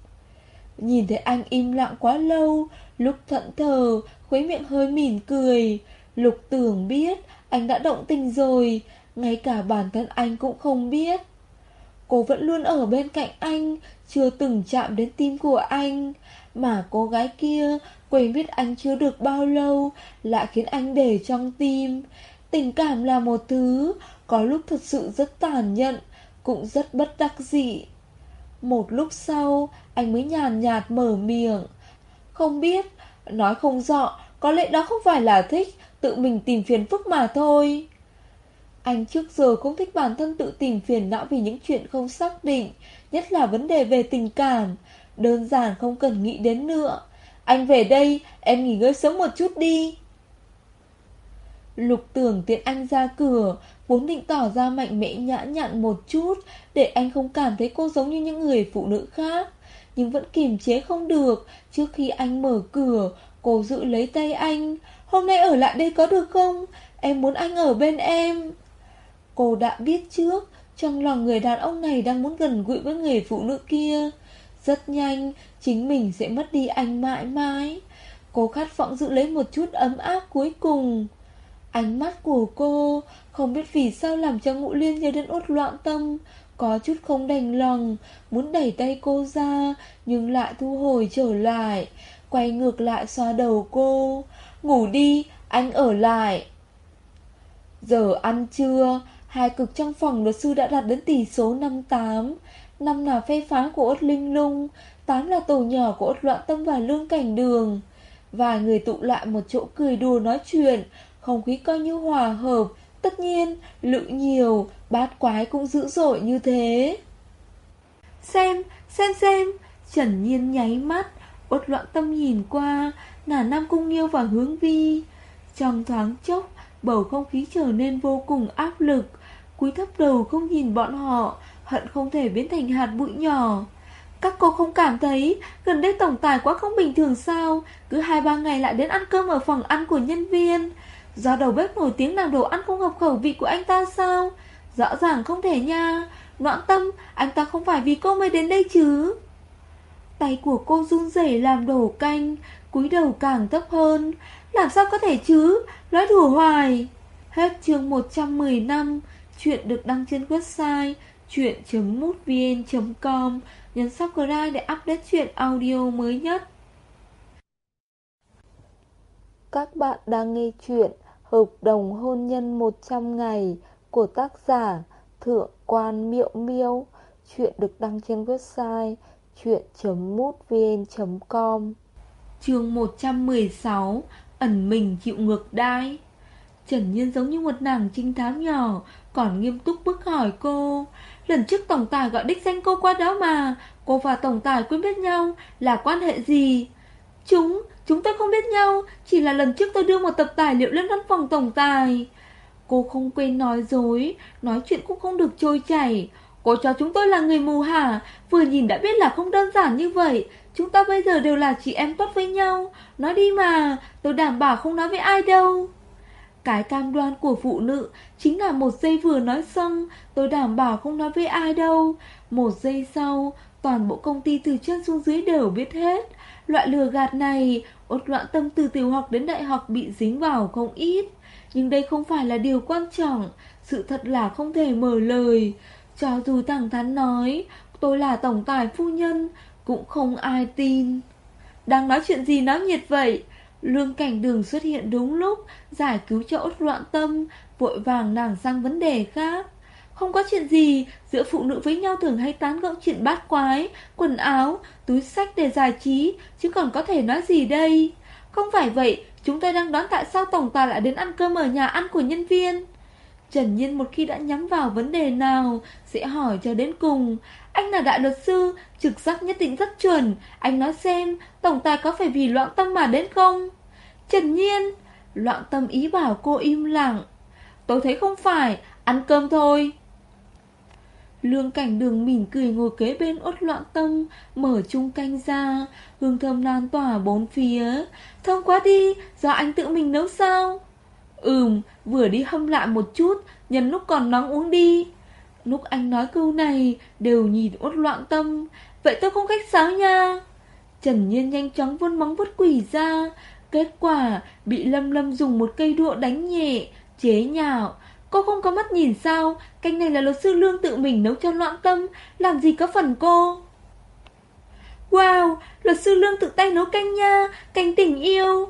Nhìn thấy anh im lặng quá lâu, lúc thận thờ, khuấy miệng hơi mỉm cười. Lục tưởng biết anh đã động tình rồi, ngay cả bản thân anh cũng không biết. Cô vẫn luôn ở bên cạnh anh, Chưa từng chạm đến tim của anh. Mà cô gái kia, Quen biết anh chưa được bao lâu, Lại khiến anh để trong tim. Tình cảm là một thứ, Có lúc thật sự rất tàn nhẫn, Cũng rất bất đắc dĩ. Một lúc sau, Anh mới nhàn nhạt mở miệng. Không biết, Nói không rõ, Có lẽ đó không phải là thích Tự mình tìm phiền phức mà thôi anh trước giờ cũng thích bản thân tự tìm phiền não vì những chuyện không xác định, nhất là vấn đề về tình cảm. Đơn giản không cần nghĩ đến nữa. Anh về đây, em nghỉ ngơi sớm một chút đi. Lục tưởng tiện anh ra cửa, vốn định tỏ ra mạnh mẽ nhã nhặn một chút, để anh không cảm thấy cô giống như những người phụ nữ khác. Nhưng vẫn kiềm chế không được, trước khi anh mở cửa, cô giữ lấy tay anh. Hôm nay ở lại đây có được không? Em muốn anh ở bên em. Cô đã biết trước Trong lòng người đàn ông này đang muốn gần gũi với người phụ nữ kia. Rất nhanh Chính mình sẽ mất đi anh mãi mãi. Cô khát vọng giữ lấy một chút ấm áp cuối cùng. Ánh mắt của cô Không biết vì sao làm cho ngũ liên nhớ đến út loạn tâm Có chút không đành lòng Muốn đẩy tay cô ra Nhưng lại thu hồi trở lại Quay ngược lại xoa đầu cô. Ngủ đi, anh ở lại. Giờ ăn trưa Hai cực trong phòng luật sư đã đạt đến tỷ số 58 Năm là phê phán của ốt linh lung Tám là tổ nhỏ của ốt loạn tâm và lương cảnh đường. Vài người tụ lại một chỗ cười đùa nói chuyện Không khí coi như hòa hợp. Tất nhiên, lự nhiều, bát quái cũng dữ dội như thế. Xem, xem xem Trần Nhiên nháy mắt. Ốt loạn tâm nhìn qua Nả Nam Cung Nghiêu và Hướng Vi. Trong thoáng chốc Bầu không khí trở nên vô cùng áp lực cúi thấp đầu không nhìn bọn họ, hận không thể biến thành hạt bụi nhỏ. Các cô không cảm thấy gần đây tổng tài quá không bình thường sao, cứ hai ba ngày lại đến ăn cơm ở phòng ăn của nhân viên. Do đầu bếp nổi tiếng làm đồ ăn không hợp khẩu vị của anh ta sao? Rõ ràng không thể nha. Noãn tâm, anh ta không phải vì cô mới đến đây chứ. Tay của cô run rẩy làm đổ canh, cúi đầu càng thấp hơn. Làm sao có thể chứ? Nói đùa hoài. Hết chương 110 năm. Chuyện được đăng trên website chuyện.mútvn.com Nhấn subscribe để update chuyện audio mới nhất. Các bạn đang nghe chuyện Hợp đồng hôn nhân 100 ngày của tác giả Thượng quan Miệu Miêu. Chuyện được đăng trên website chuyện.mútvn.com Chương 116 Ẩn mình chịu ngược đai Trần Nhiên giống như một nàng trinh thám nhỏ còn nghiêm túc bức hỏi cô lần trước tổng tài gọi đích danh cô qua đó mà, cô và tổng tài quen biết nhau là quan hệ gì? Chúng, chúng tôi không biết nhau, chỉ là lần trước tôi đưa một tập tài liệu lên văn phòng tổng tài. Cô không quên nói dối, nói chuyện cũng không được trôi chảy. Cô cho chúng tôi là người mù hả? Vừa nhìn đã biết là không đơn giản như vậy. Chúng ta bây giờ đều là chị em tốt với nhau. Nói đi mà, tôi đảm bảo không nói với ai đâu. Cái cam đoan của phụ nữ chính là một giây vừa nói xong, tôi đảm bảo không nói với ai đâu. Một giây sau, toàn bộ công ty từ trên xuống dưới đều biết hết. Loại lừa gạt này, ốt loạn tâm từ tiểu học đến đại học bị dính vào không ít. Nhưng đây không phải là điều quan trọng, sự thật là không thể mở lời. Cho dù thẳng thắn nói, tôi là tổng tài phu nhân, cũng không ai tin. Đang nói chuyện gì náo nhiệt vậy? Lương cảnh đường xuất hiện đúng lúc, giải cứu cho út loạn tâm, vội vàng nàng sang vấn đề khác. Không có chuyện gì, giữa phụ nữ với nhau thường hay tán gẫu chuyện bát quái, quần áo, túi sách để giải trí, chứ còn có thể nói gì đây? Không phải vậy, chúng ta đang đoán tại sao tổng tài lại đến ăn cơm ở nhà ăn của nhân viên. Trần Nhiên một khi đã nhắm vào vấn đề nào, sẽ hỏi cho đến cùng. Anh là đại luật sư, trực giác nhất định rất chuẩn. Anh nói xem, tổng tài có phải vì loạn tâm mà đến không? Trần Nhiên, loạn tâm ý bảo cô im lặng. Tôi thấy không phải, ăn cơm thôi. Lương cảnh đường mỉm cười ngồi kế bên ốt loạn tâm, mở chung canh ra, hương thơm lan tỏa bốn phía. Thơm quá đi, do anh tự mình nấu sao? Ừm, vừa đi hâm lại một chút, nhân lúc còn nóng uống đi. Lúc anh nói câu này, đều nhìn út loạn tâm. Vậy tôi không khách sáo nha. Trần Nhiên nhanh chóng vươn móng vuốt quỷ ra. Kết quả, bị Lâm Lâm dùng một cây đũa đánh nhẹ, chế nhạo. Cô không có mắt nhìn sao, canh này là luật sư Lương tự mình nấu cho loạn tâm, làm gì có phần cô. Wow, luật sư Lương tự tay nấu canh nha, canh tình yêu.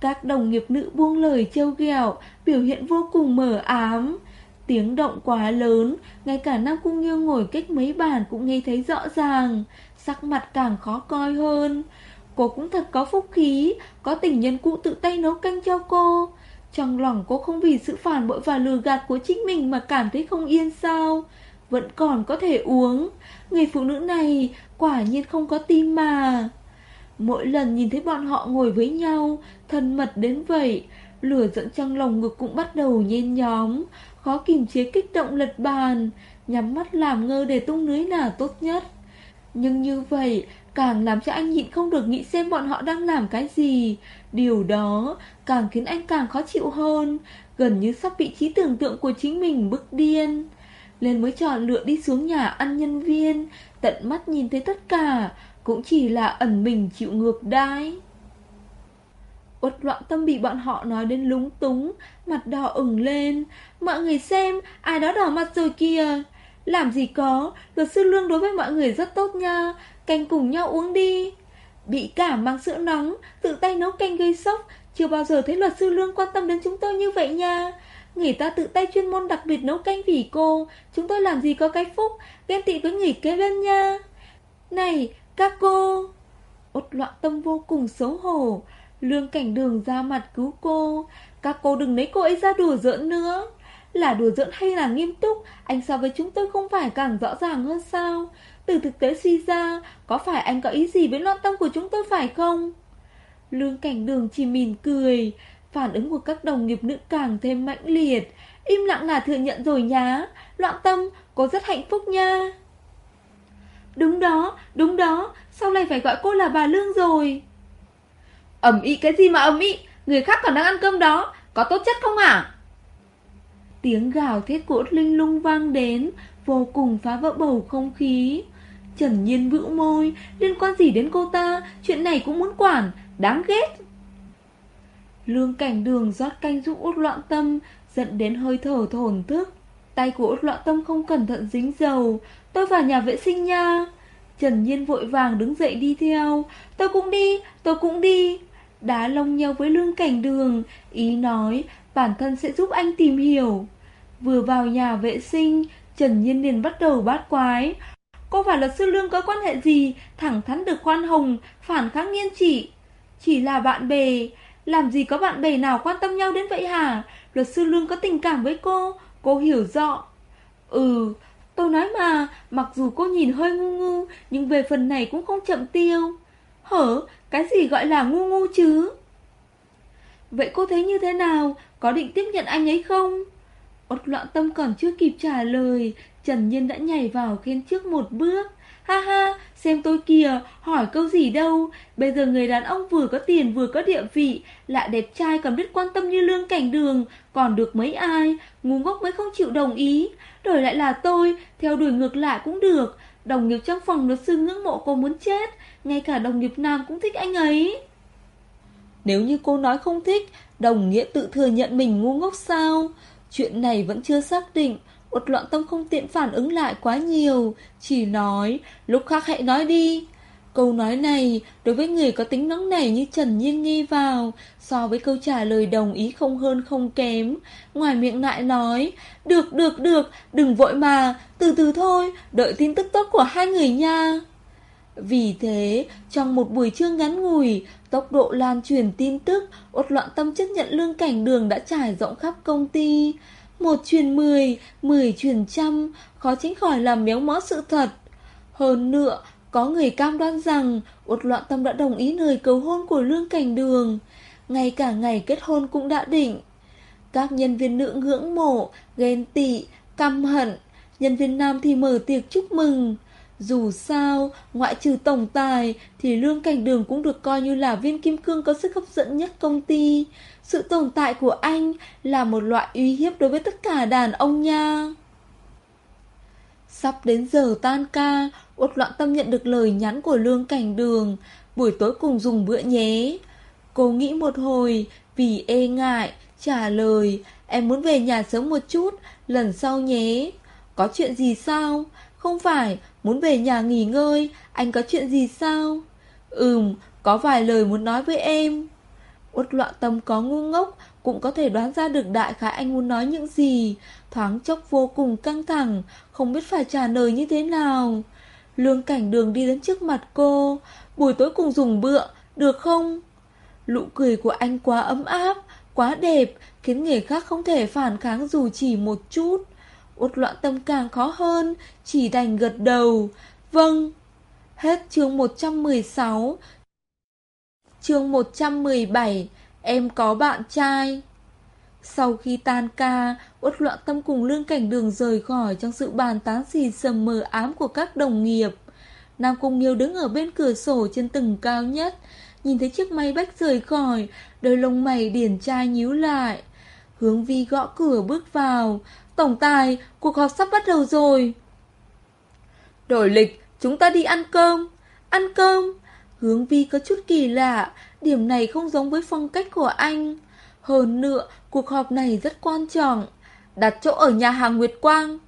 Các đồng nghiệp nữ buông lời trêu ghẹo, biểu hiện vô cùng mờ ám. Tiếng động quá lớn, ngay cả Nam Cung Nghiêu ngồi cách mấy bàn cũng nghe thấy rõ ràng, sắc mặt càng khó coi hơn. Cô cũng thật có phúc khí, có tình nhân cũ tự tay nấu canh cho cô. Trong lòng cô không vì sự phản bội và lừa gạt của chính mình mà cảm thấy không yên sao. Vẫn còn có thể uống. Người phụ nữ này quả nhiên không có tim mà. Mỗi lần nhìn thấy bọn họ ngồi với nhau, thân mật đến vậy, lửa giận trong lòng ngực cũng bắt đầu nhen nhóm, khó kiềm chế kích động lật bàn, nhắm mắt làm ngơ để tung lưới là tốt nhất. Nhưng như vậy, càng làm cho anh nhịn không được nghĩ xem bọn họ đang làm cái gì. Điều đó càng khiến anh càng khó chịu hơn, gần như sắp bị trí tưởng tượng của chính mình bức điên. Lên mới chọn lựa đi xuống nhà ăn nhân viên, tận mắt nhìn thấy tất cả, cũng chỉ là ẩn mình chịu ngược đai. Uất loạn tâm bị bọn họ nói đến lúng túng, mặt đỏ ửng lên. Mọi người xem, ai đó đỏ mặt rồi kìa. Làm gì có, luật sư Lương đối với mọi người rất tốt nha, canh cùng nhau uống đi. Bị cảm bằng sữa nóng, tự tay nấu canh gây sốc, chưa bao giờ thấy luật sư Lương quan tâm đến chúng tôi như vậy nha. Người ta tự tay chuyên môn đặc biệt nấu canh vì cô, chúng tôi làm gì có cái phúc, ghen tị với người kế bên nha. Này, các cô... Út loạn tâm vô cùng xấu hổ, Lương cảnh đường ra mặt cứu cô, các cô đừng lấy cô ấy ra đùa giỡn nữa. Là đùa giỡn hay là nghiêm túc, anh so với chúng tôi không phải càng rõ ràng hơn sao? Từ thực tế suy ra, có phải anh có ý gì với loạn tâm của chúng tôi phải không? Lương cảnh đường chỉ mỉm cười, phản ứng của các đồng nghiệp nữ càng thêm mãnh liệt. Im lặng là thừa nhận rồi nhá, loạn tâm, cô rất hạnh phúc nha. Đúng đó, đúng đó, sau này phải gọi cô là bà Lương rồi. Ẩm ý cái gì mà ẩm ý, người khác còn đang ăn cơm đó, có tốt chất không à? Tiếng gào thét của Linh lung vang đến, vô cùng phá vỡ bầu không khí. Trần Nhiên vữ môi, liên quan gì đến cô ta, chuyện này cũng muốn quản, đáng ghét. Lương cảnh đường rót canh giúp út loạn tâm, dẫn đến hơi thở thổn thức. Tay của út loạn tâm không cẩn thận dính dầu, tôi vào nhà vệ sinh nha. Trần Nhiên vội vàng đứng dậy đi theo, tôi cũng đi, tôi cũng đi. Đá lông nhau với lương cảnh đường, ý nói bản thân sẽ giúp anh tìm hiểu. Vừa vào nhà vệ sinh, Trần Nhiên liền bắt đầu bát quái. Cô và luật sư lương có quan hệ gì, thẳng thắn được khoan hồng, phản kháng nghiên trị. Chỉ là bạn bè, làm gì có bạn bè nào quan tâm nhau đến vậy hả? Luật sư lương có tình cảm với cô, cô hiểu rõ. Ừ, Tôi nói mà, mặc dù cô nhìn hơi ngu ngu, nhưng về phần này cũng không chậm tiêu. Hở, cái gì gọi là ngu ngu chứ? Vậy cô thấy như thế nào? Có định tiếp nhận anh ấy không? Ốt loạn tâm còn chưa kịp trả lời, Trần Nhiên đã nhảy vào khen trước một bước. Ha ha, xem tôi kìa, hỏi câu gì đâu. Bây giờ người đàn ông vừa có tiền vừa có địa vị, lại đẹp trai còn biết quan tâm như lương cảnh đường, còn được mấy ai, ngu ngốc mới không chịu đồng ý. Đổi lại là tôi, theo đuổi ngược lại cũng được. Đồng nghiệp trong phòng luật sư ngưỡng mộ cô muốn chết, ngay cả đồng nghiệp nam cũng thích anh ấy. Nếu như cô nói không thích, đồng nghĩa tự thừa nhận mình ngu ngốc sao? Chuyện này vẫn chưa xác định, một loạn tâm không tiện phản ứng lại quá nhiều, chỉ nói, lúc khác hãy nói đi. Câu nói này, đối với người có tính nóng nảy như Trần Nhiên nghi vào, so với câu trả lời đồng ý không hơn không kém. Ngoài miệng lại nói, được, được, được, đừng vội mà, từ từ thôi, đợi tin tức tốt của hai người nha. Vì thế, trong một buổi trưa ngắn ngủi, tốc độ lan truyền tin tức, ột loạn tâm chấp nhận lương cảnh đường đã trải rộng khắp công ty. Một truyền mười, mười truyền trăm, khó tránh khỏi làm méo mó sự thật. Hơn nữa, có người cam đoan rằng Uất Loạn Tâm đã đồng ý lời cầu hôn của Lương Cảnh Đường. Ngay cả ngày kết hôn cũng đã định. Các nhân viên nữ ngưỡng mộ, ghen tị, căm hận. Nhân viên nam thì mở tiệc chúc mừng. Dù sao, ngoại trừ tổng tài thì Lương Cảnh Đường cũng được coi như là viên kim cương có sức hấp dẫn nhất công ty. Sự tồn tại của anh là một loại uy hiếp đối với tất cả đàn ông nha. Sắp đến giờ tan ca, Uất loạn tâm nhận được lời nhắn của Lương Cảnh Đường, buổi tối cùng dùng bữa nhé. Cô nghĩ một hồi, vì e ngại, trả lời, em muốn về nhà sớm một chút, lần sau nhé. Có chuyện gì sao? Không phải, muốn về nhà nghỉ ngơi, anh có chuyện gì sao? Ừm, có vài lời muốn nói với em. Uất loạn tâm có ngu ngốc, cũng có thể đoán ra được đại khái anh muốn nói những gì. Thoáng chốc vô cùng căng thẳng, không biết phải trả lời như thế nào. Lương cảnh đường đi đến trước mặt cô, buổi tối cùng dùng bữa, được không? Lụ cười của anh quá ấm áp, quá đẹp, khiến người khác không thể phản kháng dù chỉ một chút. Uất loạn tâm càng khó hơn, chỉ đành gật đầu. Vâng. Hết chương 116. Chương 117. Em có bạn trai. Sau khi tan ca, Uất loạn tâm cùng lương cảnh đường rời khỏi trong sự bàn tán xì sầm mờ ám của các đồng nghiệp. Nam Cung Nghiêu đứng ở bên cửa sổ trên tầng cao nhất, nhìn thấy chiếc máy bách rời khỏi, đôi lông mày điển trai nhíu lại. Hướng vi gõ cửa bước vào, Tổng tài, cuộc họp sắp bắt đầu rồi. Đổi lịch, chúng ta đi ăn cơm. Ăn cơm? Hướng vi có chút kỳ lạ, điểm này không giống với phong cách của anh. Hơn nữa, cuộc họp này rất quan trọng. Đặt chỗ ở nhà hàng Nguyệt Quang.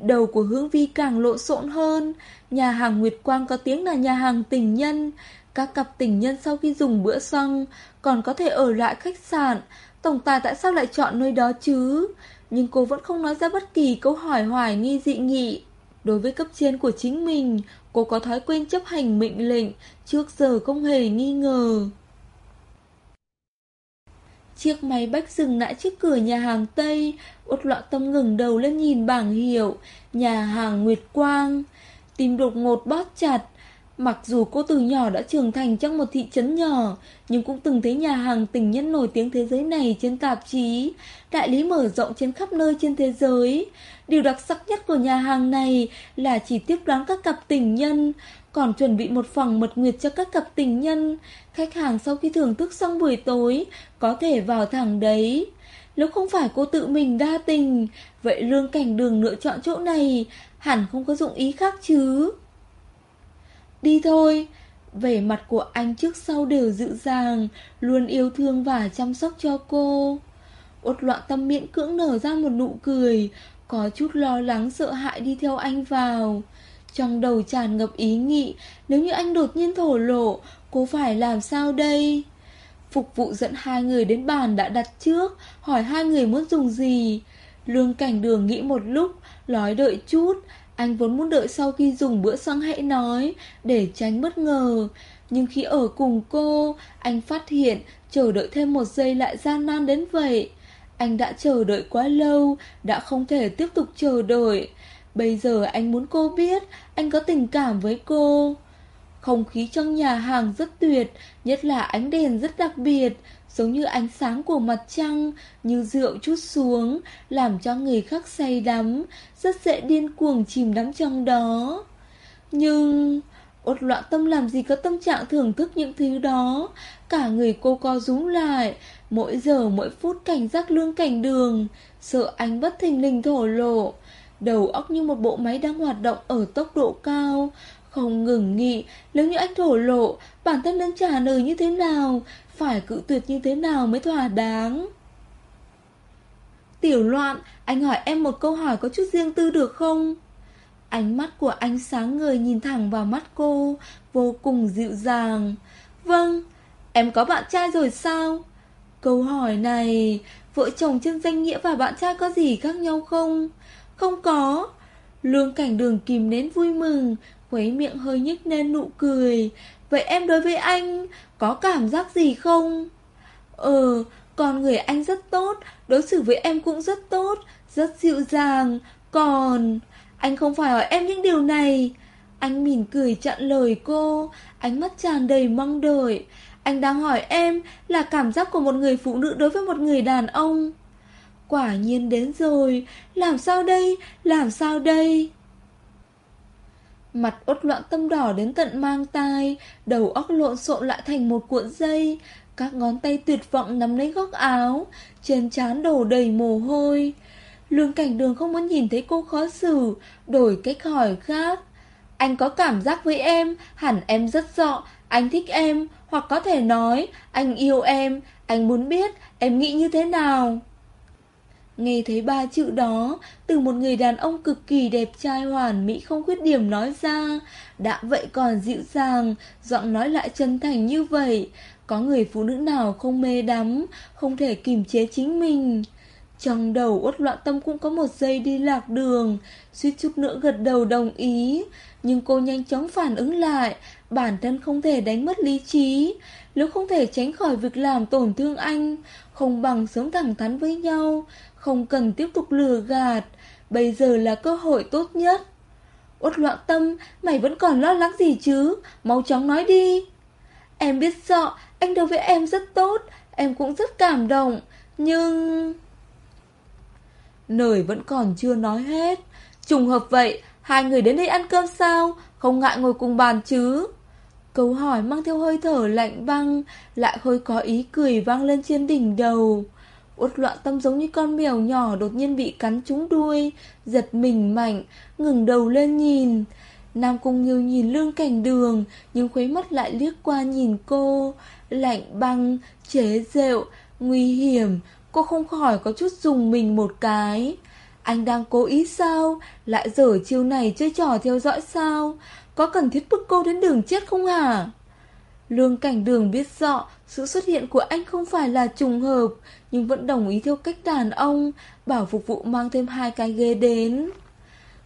Đầu của hướng vi càng lộn xộn hơn. Nhà hàng Nguyệt Quang có tiếng là nhà hàng tình nhân. Các cặp tình nhân sau khi dùng bữa xong còn có thể ở lại khách sạn. Tổng tài tại sao lại chọn nơi đó chứ? Nhưng cô vẫn không nói ra bất kỳ câu hỏi hoài nghi dị nghị. Đối với cấp trên của chính mình, cô có thói quen chấp hành mệnh lệnh, trước giờ không hề nghi ngờ. Chiếc máy bách dừng lại trước cửa nhà hàng Tây, Út loạn tâm ngừng đầu lên nhìn bảng hiệu, nhà hàng Nguyệt Quang. Tim đột ngột bóp chặt, Mặc dù cô từ nhỏ đã trưởng thành trong một thị trấn nhỏ, nhưng cũng từng thấy nhà hàng tình nhân nổi tiếng thế giới này trên tạp chí, đại lý mở rộng trên khắp nơi trên thế giới. Điều đặc sắc nhất của nhà hàng này là chỉ tiếp đón các cặp tình nhân, còn chuẩn bị một phòng mật nguyệt cho các cặp tình nhân. Khách hàng sau khi thưởng thức xong buổi tối, có thể vào thẳng đấy. Nếu không phải cô tự mình đa tình, vậy lương cảnh đường lựa chọn chỗ này, hẳn không có dụng ý khác chứ. Đi thôi. Vẻ mặt của anh trước sau đều dịu dàng, luôn yêu thương và chăm sóc cho cô. Út loạn tâm miễn cưỡng nở ra một nụ cười, có chút lo lắng sợ hãi đi theo anh vào. Trong đầu tràn ngập ý nghĩ, nếu như anh đột nhiên thổ lộ, cô phải làm sao đây? Phục vụ dẫn hai người đến bàn đã đặt trước, hỏi hai người muốn dùng gì. Lương cảnh đường nghĩ một lúc, nói đợi chút, anh vốn muốn đợi sau khi dùng bữa xong hãy nói, để tránh bất ngờ. Nhưng khi ở cùng cô, anh phát hiện chờ đợi thêm một giây lại gian nan đến vậy. Anh đã chờ đợi quá lâu, đã không thể tiếp tục chờ đợi. Bây giờ anh muốn cô biết Anh có tình cảm với cô Không khí trong nhà hàng rất tuyệt Nhất là ánh đèn rất đặc biệt Giống như ánh sáng của mặt trăng, Như rượu chút xuống, Làm cho người khác say đắm, Rất dễ điên cuồng chìm đắm trong đó. Nhưng, Ốt loạn tâm làm gì có tâm trạng thưởng thức những thứ đó? Cả người cô co rúm lại, Mỗi giờ, mỗi phút cảnh giác lương cảnh đường, Sợ anh bất thình lình thổ lộ. Đầu óc như một bộ máy đang hoạt động ở tốc độ cao, Không ngừng nghỉ, Nếu như anh thổ lộ, Bản thân đang trả lời như thế nào? Phải cự tuyệt như thế nào mới thỏa đáng? Tiểu loạn, Anh hỏi em một câu hỏi có chút riêng tư được không? Ánh mắt của anh sáng người nhìn thẳng vào mắt cô, Vô cùng dịu dàng. Vâng Em có bạn trai rồi sao? Câu hỏi này, Vợ chồng trên danh nghĩa và bạn trai có gì khác nhau không? Không có. Lương cảnh đường kìm nén vui mừng, Khuấy miệng hơi nhếch lên nụ cười. Vậy em đối với anh Có cảm giác gì không? Ừ Con người anh rất tốt, Đối xử với em cũng rất tốt, Rất dịu dàng. Còn Anh không phải hỏi em những điều này. Anh mỉm cười chặn lời cô, Ánh mắt tràn đầy mong đợi. Anh đang hỏi em Là cảm giác của một người phụ nữ đối với một người đàn ông. Quả nhiên đến rồi, Làm sao đây? Làm sao đây? Mặt ốt loạn tâm đỏ đến tận mang tai, Đầu óc lộn xộn lại thành một cuộn dây. Các ngón tay tuyệt vọng nắm lấy góc áo, Trên trán đổ đầy mồ hôi. Lương cảnh đường không muốn nhìn thấy cô khó xử, Đổi cách hỏi khác. Anh có cảm giác với em, Hẳn em rất rõ, Anh thích em, Hoặc có thể nói, Anh yêu em, Anh muốn biết em nghĩ như thế nào. Nghe thấy ba chữ đó, từ một người đàn ông cực kỳ đẹp trai hoàn mỹ không khuyết điểm nói ra, đã vậy còn dịu dàng, giọng nói lại chân thành như vậy. Có người phụ nữ nào không mê đắm, không thể kiềm chế chính mình. Trong đầu uất loạn tâm cũng có một giây đi lạc đường, suýt chút nữa gật đầu đồng ý. Nhưng cô nhanh chóng phản ứng lại, bản thân không thể đánh mất lý trí. Nếu không thể tránh khỏi việc làm tổn thương anh, không bằng sống thẳng thắn với nhau, không cần tiếp tục lừa gạt. Bây giờ là cơ hội tốt nhất. Uất loạn tâm, Mày vẫn còn lo lắng gì chứ? Mau chóng nói đi. Em biết rõ anh đối với em rất tốt, Em cũng rất cảm động, Nhưng Nời vẫn còn chưa nói hết. Trùng hợp vậy, Hai người đến đây ăn cơm sao? Không ngại ngồi cùng bàn chứ? Câu hỏi mang theo hơi thở lạnh băng, Lại hơi có ý cười vang lên trên đỉnh đầu. Uất loạn tâm giống như con mèo nhỏ đột nhiên bị cắn trúng đuôi, giật mình mạnh, ngừng đầu lên nhìn. Nam Cung Nghiêu nhìn lương cảnh đường, nhưng khuấy mắt lại liếc qua nhìn cô, lạnh băng, chế rệu, nguy hiểm, cô không khỏi có chút dùng mình một cái. Anh đang cố ý sao? Lại dở chiêu này chơi trò theo dõi sao? Có cần thiết bức cô đến đường chết không hả? Lương cảnh đường biết rõ sự xuất hiện của anh không phải là trùng hợp, nhưng vẫn đồng ý theo cách đàn ông, bảo phục vụ mang thêm hai cái ghế đến.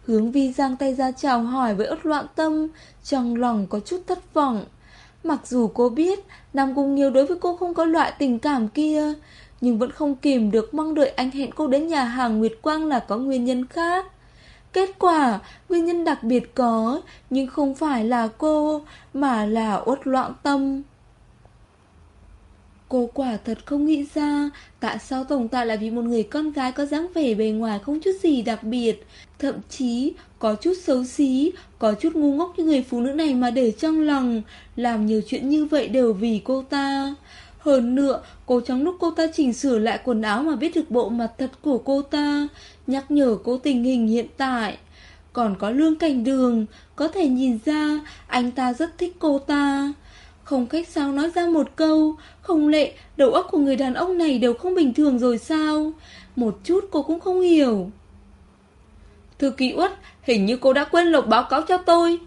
Hướng vi giang tay ra chào hỏi với ớt loạn tâm, trong lòng có chút thất vọng. Mặc dù cô biết Nam Cung Nghiêu đối với cô không có loại tình cảm kia, nhưng vẫn không kìm được mong đợi anh hẹn cô đến nhà hàng Nguyệt Quang là có nguyên nhân khác. Kết quả, nguyên nhân đặc biệt có, nhưng không phải là cô, mà là uất loạn tâm. Cô quả thật không nghĩ ra Tại sao tổng tại lại vì một người con gái có dáng vẻ bề ngoài không chút gì đặc biệt, Thậm chí có chút xấu xí, Có chút ngu ngốc như người phụ nữ này mà để trong lòng. Làm nhiều chuyện như vậy đều vì cô ta. Hơn nữa Cô trong lúc cô ta chỉnh sửa lại quần áo mà biết được bộ mặt thật của cô ta, Nhắc nhở cô tình hình hiện tại. Còn có lương cảnh đường, Có thể nhìn ra Anh ta rất thích cô ta không cách sao nói ra một câu. Không lệ Đầu óc của người đàn ông này đều không bình thường rồi sao? Một chút cô cũng không hiểu. Thư ký uất, Hình như cô đã quên lục báo cáo cho tôi.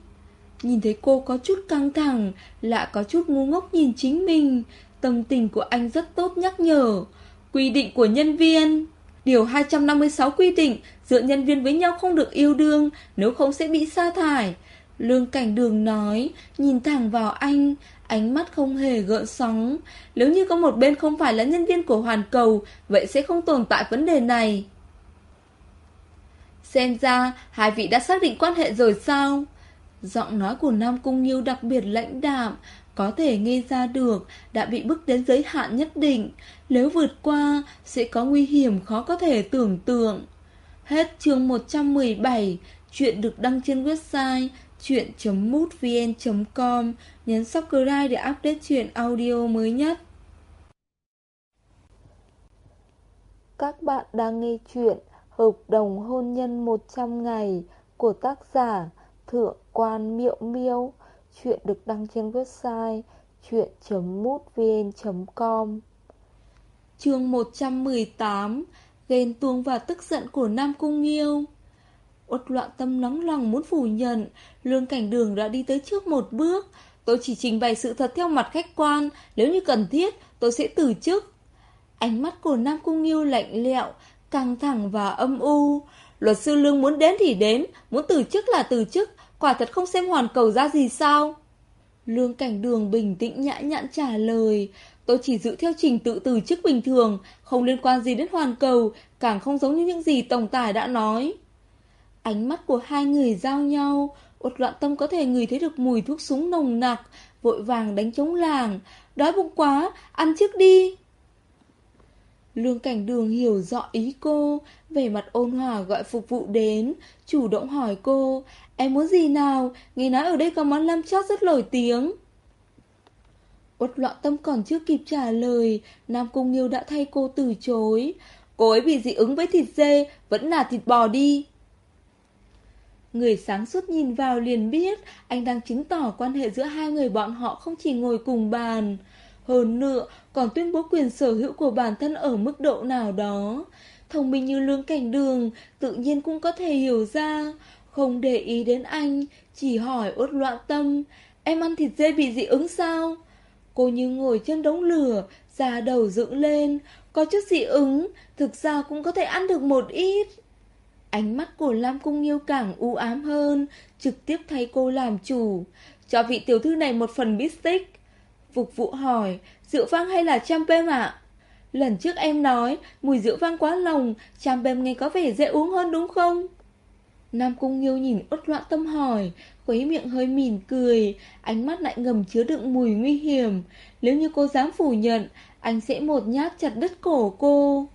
Nhìn thấy cô có chút căng thẳng Lại có chút ngu ngốc nhìn chính mình. Tâm tình của anh rất tốt nhắc nhở. Quy định của nhân viên. Điều 256 quy định, Giữa nhân viên với nhau không được yêu đương, Nếu không sẽ bị sa thải. Lương cảnh đường nói, Nhìn thẳng vào anh. Ánh mắt không hề gợn sóng. Nếu như có một bên không phải là nhân viên của hoàn cầu, Vậy sẽ không tồn tại vấn đề này. Xem ra, hai vị đã xác định quan hệ rồi sao? Giọng nói của Nam Cung nhiêu đặc biệt lãnh đạm, Có thể nghe ra được, Đã bị bức đến giới hạn nhất định. Nếu vượt qua, Sẽ có nguy hiểm khó có thể tưởng tượng. Hết chương 117 Chuyện được đăng trên website chuyện.mútvn.com Nhấn subscribe để update chuyện audio mới nhất. Các bạn đang nghe chuyện Hợp đồng hôn nhân 100 ngày của tác giả Thượng quan Miệu Miêu. Chuyện được đăng trên website chuyện.mútvn.com Chương 118 Ghen tuông và tức giận của Nam Cung Nghiêu Uất loạn tâm nóng lòng muốn phủ nhận Lương cảnh đường đã đi tới trước một bước Tôi chỉ trình bày sự thật theo mặt khách quan Nếu như cần thiết tôi sẽ từ chức Ánh mắt của Nam Cung Nghiêu lạnh lẽo căng thẳng và âm u. Luật sư Lương muốn đến thì đến, muốn từ chức là từ chức, quả thật không xem hoàn cầu ra gì sao? Lương Cảnh Đường bình tĩnh nhã nhặn trả lời, tôi chỉ giữ theo trình tự từ chức bình thường, không liên quan gì đến hoàn cầu, càng không giống như những gì Tổng Tài đã nói. Ánh mắt của hai người giao nhau, Một loạn tâm có thể ngửi thấy được mùi thuốc súng nồng nặc, vội vàng đánh trống làng, đói bụng quá, ăn trước đi. Lương Cảnh Đường hiểu rõ ý cô, về mặt ôn hòa gọi phục vụ đến, chủ động hỏi cô, em muốn gì nào, nghe nói ở đây có món lam chót rất nổi tiếng. Uất loạn tâm còn chưa kịp trả lời, Nam Cung Nghiêu đã thay cô từ chối. Cô ấy bị dị ứng với thịt dê, vẫn là thịt bò đi. Người sáng suốt nhìn vào liền biết anh đang chứng tỏ quan hệ giữa hai người bọn họ không chỉ ngồi cùng bàn. Hơn nữa, còn tuyên bố quyền sở hữu của bản thân ở mức độ nào đó. Thông minh như lương cảnh đường, tự nhiên cũng có thể hiểu ra. Không để ý đến anh, chỉ hỏi ốt loạn tâm. Em ăn thịt dê bị dị ứng sao? Cô như ngồi trên đống lửa, da đầu dựng lên. Có chút dị ứng, thực ra cũng có thể ăn được một ít. Ánh mắt của Lam Cung Nghiêu càng u ám hơn, trực tiếp thay cô làm chủ. Cho vị tiểu thư này một phần bít tích. Phục vụ hỏi, rượu vang hay là champagne ạ? Lần trước em nói, mùi rượu vang quá nồng, champagne nghe có vẻ dễ uống hơn đúng không? Nam Cung Nghiêu nhìn út loạn tâm hỏi, khuấy miệng hơi mỉm cười, ánh mắt lại ngầm chứa đựng mùi nguy hiểm. Nếu như cô dám phủ nhận, anh sẽ một nhát chặt đứt cổ cô.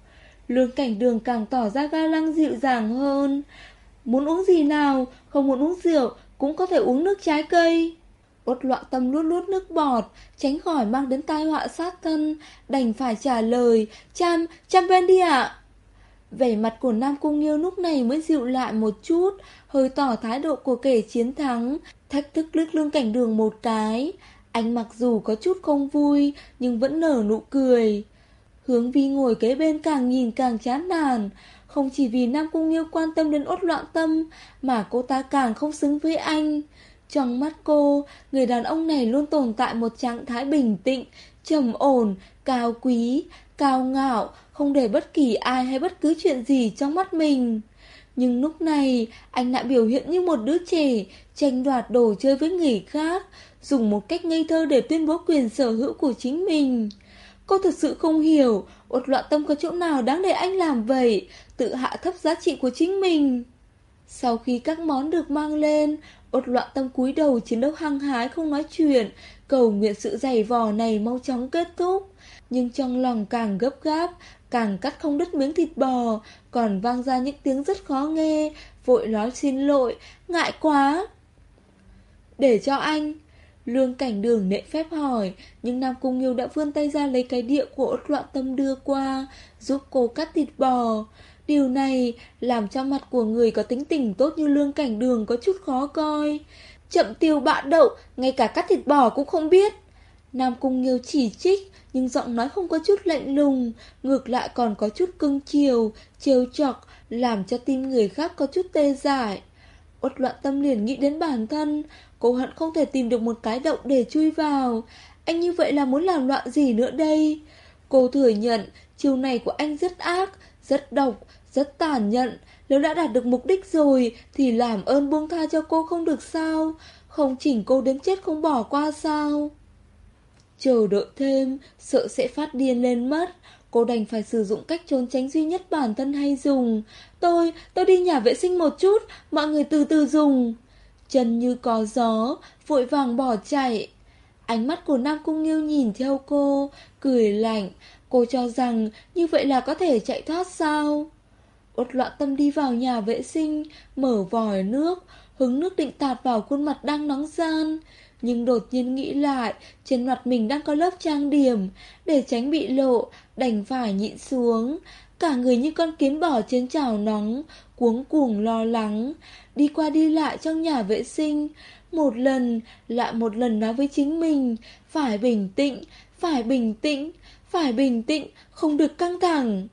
Lương cảnh đường càng tỏ ra ga lăng dịu dàng hơn. Muốn uống gì nào, không muốn uống rượu, cũng có thể uống nước trái cây. Út loạn tâm nuốt nuốt nước bọt, tránh khỏi mang đến tai họa sát thân, đành phải trả lời, cham cham bên đi ạ. Vẻ mặt của Nam Cung Nghiêu lúc này mới dịu lại một chút, hơi tỏ thái độ của kẻ chiến thắng, thách thức lướt lương cảnh đường một cái. Anh mặc dù có chút không vui, nhưng vẫn nở nụ cười. Hướng vi ngồi kế bên càng nhìn càng chán nản, không chỉ vì Nam Cung Nghiêu quan tâm đến ốt loạn tâm, mà cô ta càng không xứng với anh. Trong mắt cô, người đàn ông này luôn tồn tại một trạng thái bình tĩnh, trầm ổn, cao quý, cao ngạo, không để bất kỳ ai hay bất cứ chuyện gì trong mắt mình. Nhưng lúc này, anh lại biểu hiện như một đứa trẻ, tranh đoạt đồ chơi với người khác, dùng một cách ngây thơ để tuyên bố quyền sở hữu của chính mình. Cô thật sự không hiểu, ột loạn tâm có chỗ nào đáng để anh làm vậy, tự hạ thấp giá trị của chính mình. Sau khi các món được mang lên, ột loạn tâm cúi đầu chiến đấu hăng hái không nói chuyện, cầu nguyện sự dày vò này mau chóng kết thúc. Nhưng trong lòng càng gấp gáp, càng cắt không đứt miếng thịt bò, còn vang ra những tiếng rất khó nghe, vội nói xin lỗi, ngại quá. Để cho anh, Lương cảnh đường nệ phép hỏi, nhưng Nam Cung Nghiêu đã vươn tay ra lấy cái địa của ốt loạn tâm đưa qua, giúp cô cắt thịt bò. Điều này làm cho mặt của người có tính tình tốt như lương cảnh đường có chút khó coi. Chậm tiêu bạ đậu, ngay cả cắt thịt bò cũng không biết. Nam Cung Nghiêu chỉ trích, nhưng giọng nói không có chút lạnh lùng, ngược lại còn có chút cưng chiều, chiều chọc, làm cho tim người khác có chút tê dại. Uất loạn tâm liền nghĩ đến bản thân, cô hận không thể tìm được một cái động để chui vào. Anh như vậy là muốn làm loạn gì nữa đây? Cô thừa nhận, chiều này của anh rất ác, rất độc, rất tàn nhẫn. Nếu đã đạt được mục đích rồi, thì làm ơn buông tha cho cô không được sao? Không chỉnh cô đến chết không bỏ qua sao? Chờ đợi thêm, sợ sẽ phát điên lên mất. Cô đành phải sử dụng cách trốn tránh duy nhất bản thân hay dùng Tôi, tôi đi nhà vệ sinh một chút Mọi người từ từ dùng Chân như có gió, Vội vàng bỏ chạy. Ánh mắt của Nam Cung Nghiêu nhìn theo cô, Cười lạnh. Cô cho rằng như vậy là có thể chạy thoát sao? Út loạn tâm đi vào nhà vệ sinh, Mở vòi nước, Hứng nước định tạt vào khuôn mặt đang nóng gian. Nhưng đột nhiên nghĩ lại, Trên mặt mình đang có lớp trang điểm. Để tránh bị lộ, Đành phải nhịn xuống. Cả người như con kiến bỏ trên chảo nóng, Cuống cuồng lo lắng. Đi qua đi lại trong nhà vệ sinh. Một lần, Lại một lần nói với chính mình, Phải bình tĩnh, Phải bình tĩnh, Phải bình tĩnh, Không được căng thẳng.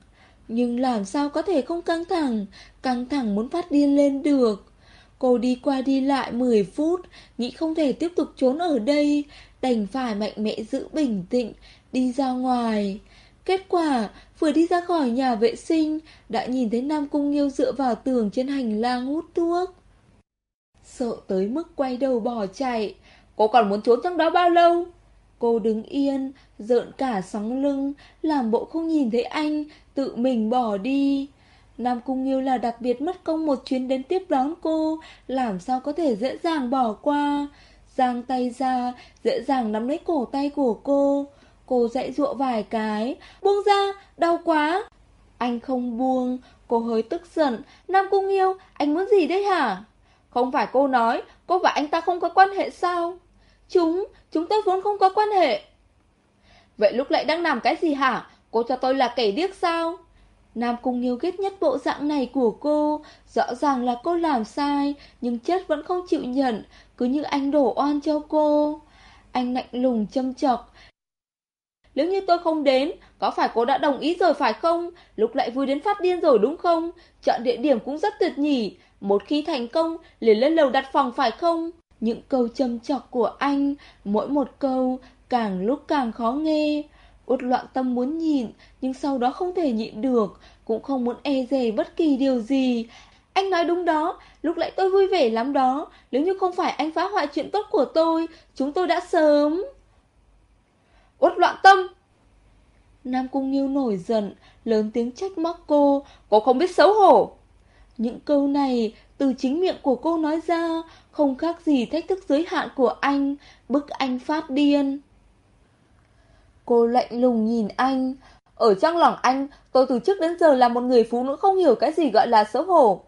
Nhưng làm sao có thể không căng thẳng? Căng thẳng muốn phát điên lên được. Cô đi qua đi lại 10 phút, Nghĩ không thể tiếp tục trốn ở đây, Đành phải mạnh mẽ giữ bình tĩnh, Đi ra ngoài. Kết quả, vừa đi ra khỏi nhà vệ sinh, Đã nhìn thấy Nam Cung Nghiêu dựa vào tường trên hành lang hút thuốc. Sợ tới mức quay đầu bỏ chạy. Cô còn muốn trốn trong đó bao lâu? Cô đứng yên, Rợn cả sóng lưng, Làm bộ không nhìn thấy anh, Tự mình bỏ đi. Nam Cung Nghiêu là đặc biệt mất công một chuyến đến tiếp đón cô, Làm sao có thể dễ dàng bỏ qua. Giang tay ra, Dễ dàng nắm lấy cổ tay của cô. Cô dãy dụa vài cái Buông ra, đau quá. Anh không buông Cô hơi tức giận. Nam Cung Nghiêu, anh muốn gì đấy hả? Không phải cô nói Cô và anh ta không có quan hệ sao? Chúng, chúng tôi vốn không có quan hệ. Vậy lúc lại đang làm cái gì hả? Cô cho tôi là kẻ điếc sao? Nam Cung Nghiêu ghét nhất bộ dạng này của cô. Rõ ràng là cô làm sai Nhưng chết vẫn không chịu nhận. Cứ như anh đổ oan cho cô. Anh lạnh lùng châm chọc. Nếu như tôi không đến Có phải cô đã đồng ý rồi phải không? Lúc lại vui đến phát điên rồi đúng không? Chọn địa điểm cũng rất tuyệt nhỉ. Một khi thành công liền lên lầu đặt phòng phải không? Những câu châm chọc của anh Mỗi một câu Càng lúc càng khó nghe. Út loạn tâm muốn nhịn, nhưng sau đó không thể nhịn được, cũng không muốn e dè bất kỳ điều gì. Anh nói đúng đó, lúc lại tôi vui vẻ lắm đó, nếu như không phải anh phá hoại chuyện tốt của tôi, chúng tôi đã sớm uất loạn tâm! Nam Cung Nghiêu nổi giận, lớn tiếng trách móc cô, cô không biết xấu hổ. Những câu này từ chính miệng của cô nói ra, không khác gì thách thức giới hạn của anh, bức anh phát điên. Cô lạnh lùng nhìn anh. Ở trong lòng anh, tôi từ trước đến giờ là một người phụ nữ không hiểu cái gì gọi là xấu hổ.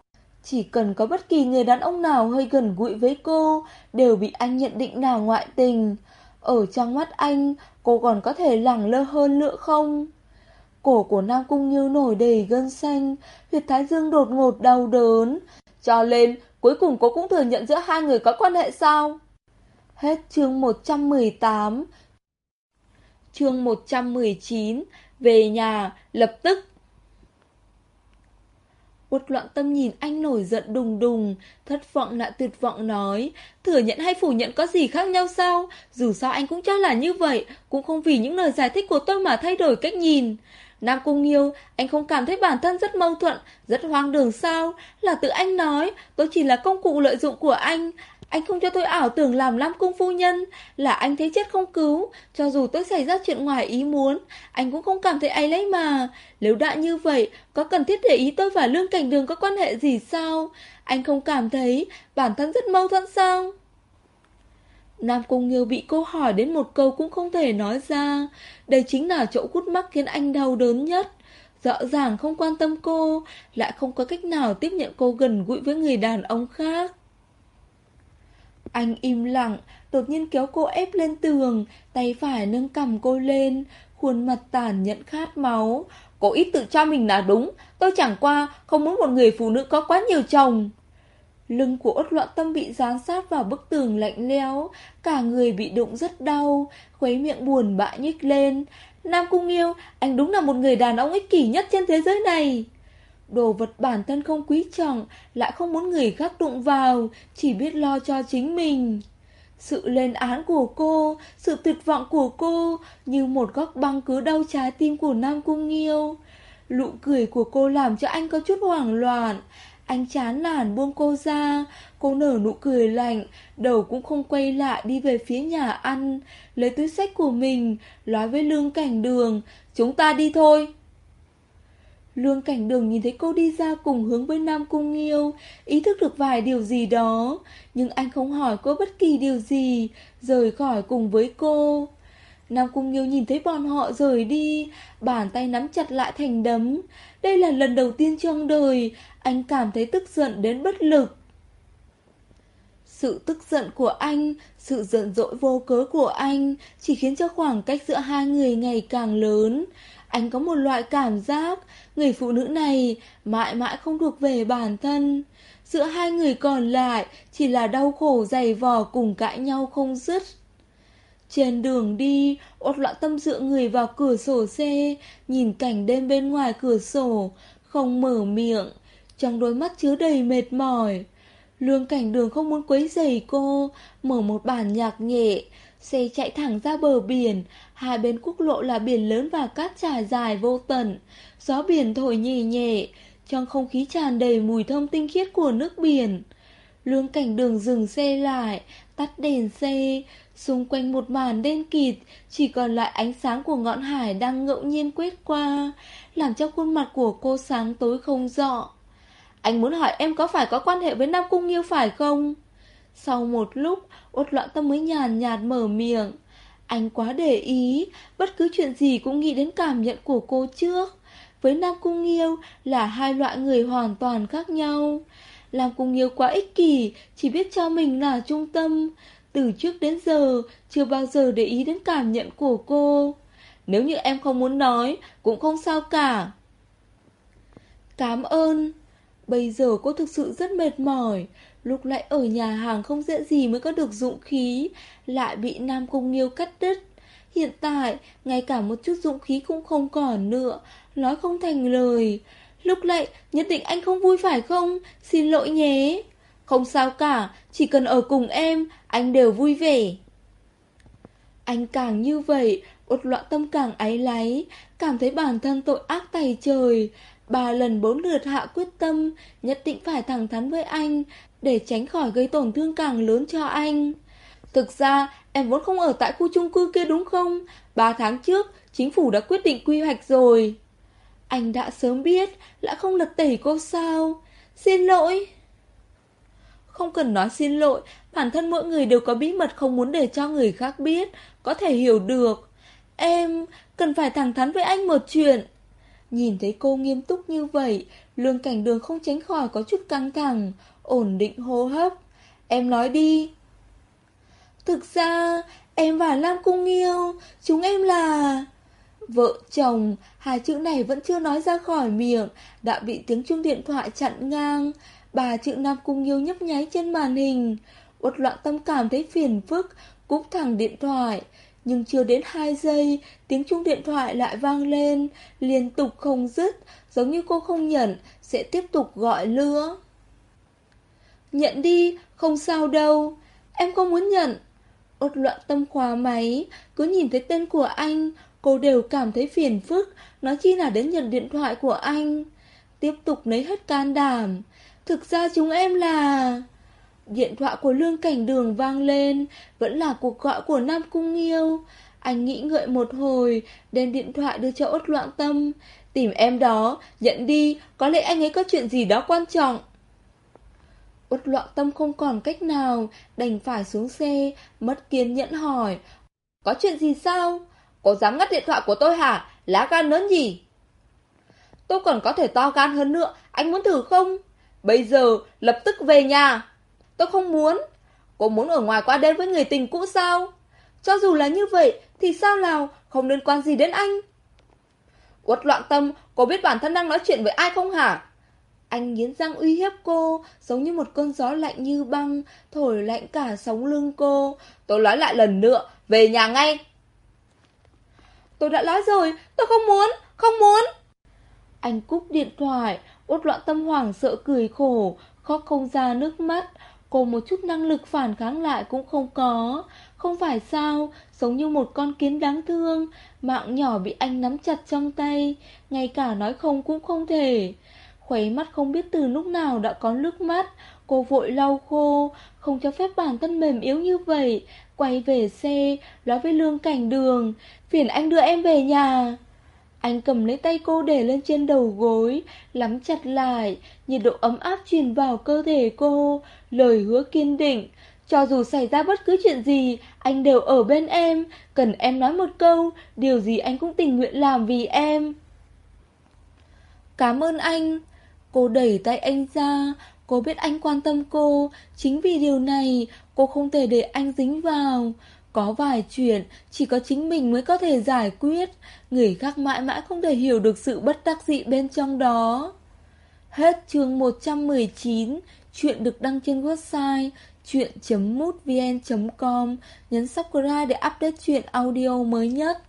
Chỉ cần có bất kỳ người đàn ông nào hơi gần gũi với cô, đều bị anh nhận định là ngoại tình. Ở trong mắt anh, cô còn có thể lẳng lơ hơn nữa không? Cổ của Nam Cung Như nổi đầy gân xanh, huyệt thái dương đột ngột đau đớn. Cho nên, cuối cùng cô cũng thừa nhận giữa hai người có quan hệ sao? Hết chương 118 chương 119, về nhà, lập tức. Uất loạn tâm nhìn anh nổi giận đùng đùng, thất vọng lại tuyệt vọng nói, thừa nhận hay phủ nhận có gì khác nhau sao? Dù sao anh cũng cho là như vậy, cũng không vì những lời giải thích của tôi mà thay đổi cách nhìn. Nam Cung Nghiêu, anh không cảm thấy bản thân rất mâu thuẫn, rất hoang đường sao? Là tự anh nói, tôi chỉ là công cụ lợi dụng của anh, anh không cho tôi ảo tưởng làm Lam Cung phu nhân. Là anh thấy chết không cứu. Cho dù tôi xảy ra chuyện ngoài ý muốn, Anh cũng không cảm thấy ấy lấy mà. Nếu đã như vậy, Có cần thiết để ý tôi và Lương Cảnh Đường có quan hệ gì sao? Anh không cảm thấy Bản thân rất mâu thuẫn sao? Nam Cung Nghiêu bị cô hỏi đến một câu cũng không thể nói ra. Đây chính là chỗ cút mắc khiến anh đau đớn nhất. Rõ ràng không quan tâm cô, Lại không có cách nào tiếp nhận cô gần gũi với người đàn ông khác anh im lặng, đột nhiên kéo cô ép lên tường, tay phải nâng cầm cô lên, khuôn mặt tàn nhẫn khát máu. Cô ít tự cho mình là đúng, tôi chẳng qua không muốn một người phụ nữ có quá nhiều chồng. Lưng của ốt loạn tâm bị dán sát vào bức tường lạnh lẽo, cả người bị đụng rất đau, khuấy miệng buồn bã nhích lên. Nam Cung Yêu, anh đúng là một người đàn ông ích kỷ nhất trên thế giới này. Đồ vật bản thân không quý trọng, Lại không muốn người khác đụng vào, Chỉ biết lo cho chính mình. Sự lên án của cô, Sự tuyệt vọng của cô, Như một góc băng cứ đau trái tim của Nam Cung Nghiêu. Lụ cười của cô làm cho anh có chút hoảng loạn. Anh chán nản buông cô ra, Cô nở nụ cười lạnh, Đầu cũng không quay lại đi về phía nhà ăn, Lấy túi sách của mình, Nói với lương cảnh đường, Chúng ta đi thôi. Lương cảnh đường nhìn thấy cô đi ra cùng hướng với Nam Cung Nghiêu, ý thức được vài điều gì đó, nhưng anh không hỏi cô bất kỳ điều gì, rời khỏi cùng với cô. Nam Cung Nghiêu nhìn thấy bọn họ rời đi, bàn tay nắm chặt lại thành đấm. Đây là lần đầu tiên trong đời, anh cảm thấy tức giận đến bất lực. Sự tức giận của anh, sự giận dỗi vô cớ của anh chỉ khiến cho khoảng cách giữa hai người ngày càng lớn. Anh có một loại cảm giác người phụ nữ này mãi mãi không thuộc về bản thân. Giữa hai người còn lại chỉ là đau khổ dày vò cùng cãi nhau không dứt. Trên đường đi, ốt loạn tâm dựa người vào cửa sổ xe, nhìn cảnh đêm bên ngoài cửa sổ, không mở miệng, trong đôi mắt chứa đầy mệt mỏi. Lương cảnh đường không muốn quấy rầy cô, mở một bản nhạc nhẹ, xe chạy thẳng ra bờ biển, hai bên quốc lộ là biển lớn và cát trải dài vô tận, gió biển thổi nhẹ nhẹ, trong không khí tràn đầy mùi thơm tinh khiết của nước biển. Lương cảnh đường dừng xe lại, tắt đèn xe, xung quanh một màn đen kịt, chỉ còn lại ánh sáng của ngọn hải đang ngẫu nhiên quét qua, làm cho khuôn mặt của cô sáng tối không rõ. Anh muốn hỏi em có phải có quan hệ với Nam Cung Nghiêu phải không? Sau một lúc, ốt loạn tâm mới nhàn nhạt mở miệng. Anh quá để ý, bất cứ chuyện gì cũng nghĩ đến cảm nhận của cô trước. Với Nam Cung Nghiêu là hai loại người hoàn toàn khác nhau. Nam Cung Nghiêu quá ích kỷ, chỉ biết cho mình là trung tâm. Từ trước đến giờ, chưa bao giờ để ý đến cảm nhận của cô. Nếu như em không muốn nói, cũng không sao cả. Cảm ơn. Bây giờ cô thực sự rất mệt mỏi, lúc lại ở nhà hàng không dễ gì mới có được dụng khí, lại bị Nam Cung Nghiêu cắt đứt. Hiện tại, ngay cả một chút dụng khí cũng không còn nữa, nói không thành lời. Lúc lại, nhất định anh không vui phải không? Xin lỗi nhé. Không sao cả, chỉ cần ở cùng em, anh đều vui vẻ. Anh càng như vậy, một loạn tâm càng áy láy, cảm thấy bản thân tội ác tày trời, Ba lần bốn lượt hạ quyết tâm Nhất định phải thẳng thắn với anh Để tránh khỏi gây tổn thương càng lớn cho anh Thực ra em vốn không ở tại khu chung cư kia đúng không Ba tháng trước Chính phủ đã quyết định quy hoạch rồi anh đã sớm biết Lại không lật tẩy cô sao Xin lỗi Không cần nói xin lỗi Bản thân mỗi người đều có bí mật không muốn để cho người khác biết Có thể hiểu được Em cần phải thẳng thắn với anh một chuyện Nhìn thấy cô nghiêm túc như vậy, lương cảnh đường không tránh khỏi có chút căng thẳng, ổn định hô hấp. Em nói đi. Thực ra, em và Lam Cung yêu, chúng em là... Vợ chồng, hai chữ này vẫn chưa nói ra khỏi miệng, đã bị tiếng chuông điện thoại chặn ngang. Bà chữ Nam Cung nghiêu nhấp nháy trên màn hình. Uất loạn tâm cảm thấy phiền phức, cúp thẳng điện thoại. Nhưng chưa đến 2 giây, tiếng chuông điện thoại lại vang lên, liên tục không dứt, giống như cô không nhận, sẽ tiếp tục gọi lnữa. Nhận đi, không sao đâu, em không muốn nhận. Uất loạn tâm khóa máy, cứ nhìn thấy tên của anh, cô đều cảm thấy phiền phức, nói chi là đến nhận điện thoại của anh. Tiếp tục lấy hết can đảm. Thực ra chúng em là... Điện thoại của Lương Cảnh Đường vang lên, vẫn là cuộc gọi của Nam Cung yêu Anh nghĩ ngợi một hồi, đem điện thoại đưa cho ốt loạn tâm. Tìm em đó, nhận đi, có lẽ anh ấy có chuyện gì đó quan trọng. Út loạn tâm không còn cách nào, đành phải xuống xe, mất kiên nhẫn hỏi. Có chuyện gì sao? Cô dám ngắt điện thoại của tôi hả? Lá gan lớn gì? Tôi còn có thể to gan hơn nữa, anh muốn thử không? Bây giờ, lập tức về nhà. Tôi không muốn. Cô muốn ở ngoài qua đêm với người tình cũ sao? Cho dù là như vậy, thì sao nào, không liên quan gì đến anh. Uất loạn tâm, cô biết bản thân đang nói chuyện với ai không hả? Anh nghiến răng uy hiếp cô, giống như một cơn gió lạnh như băng, thổi lạnh cả sống lưng cô. Tôi nói lại lần nữa, về nhà ngay. Tôi đã nói rồi, tôi không muốn, không muốn. Anh cúp điện thoại, uất loạn tâm hoảng sợ cười khổ, khóc không ra nước mắt. Cô một chút năng lực phản kháng lại cũng không có Không phải sao Giống như một con kiến đáng thương Mạng nhỏ bị anh nắm chặt trong tay Ngay cả nói không cũng không thể Khuấy mắt không biết từ lúc nào đã có nước mắt Cô vội lau khô Không cho phép bản thân mềm yếu như vậy Quay về xe Nói với lương cảnh đường Phiền anh đưa em về nhà Anh cầm lấy tay cô để lên trên đầu gối, lắm chặt lại, nhiệt độ ấm áp truyền vào cơ thể cô, lời hứa kiên định. Cho dù xảy ra bất cứ chuyện gì, anh đều ở bên em, cần em nói một câu, điều gì anh cũng tình nguyện làm vì em. Cảm ơn anh. Cô đẩy tay anh ra, cô biết anh quan tâm cô, chính vì điều này cô không thể để anh dính vào. Có vài chuyện chỉ có chính mình mới có thể giải quyết, người khác mãi mãi không thể hiểu được sự bất đắc dĩ bên trong đó. Hết chương 119, chuyện được đăng trên website chuyện.mútvn.com, nhấn subscribe để update chuyện audio mới nhất.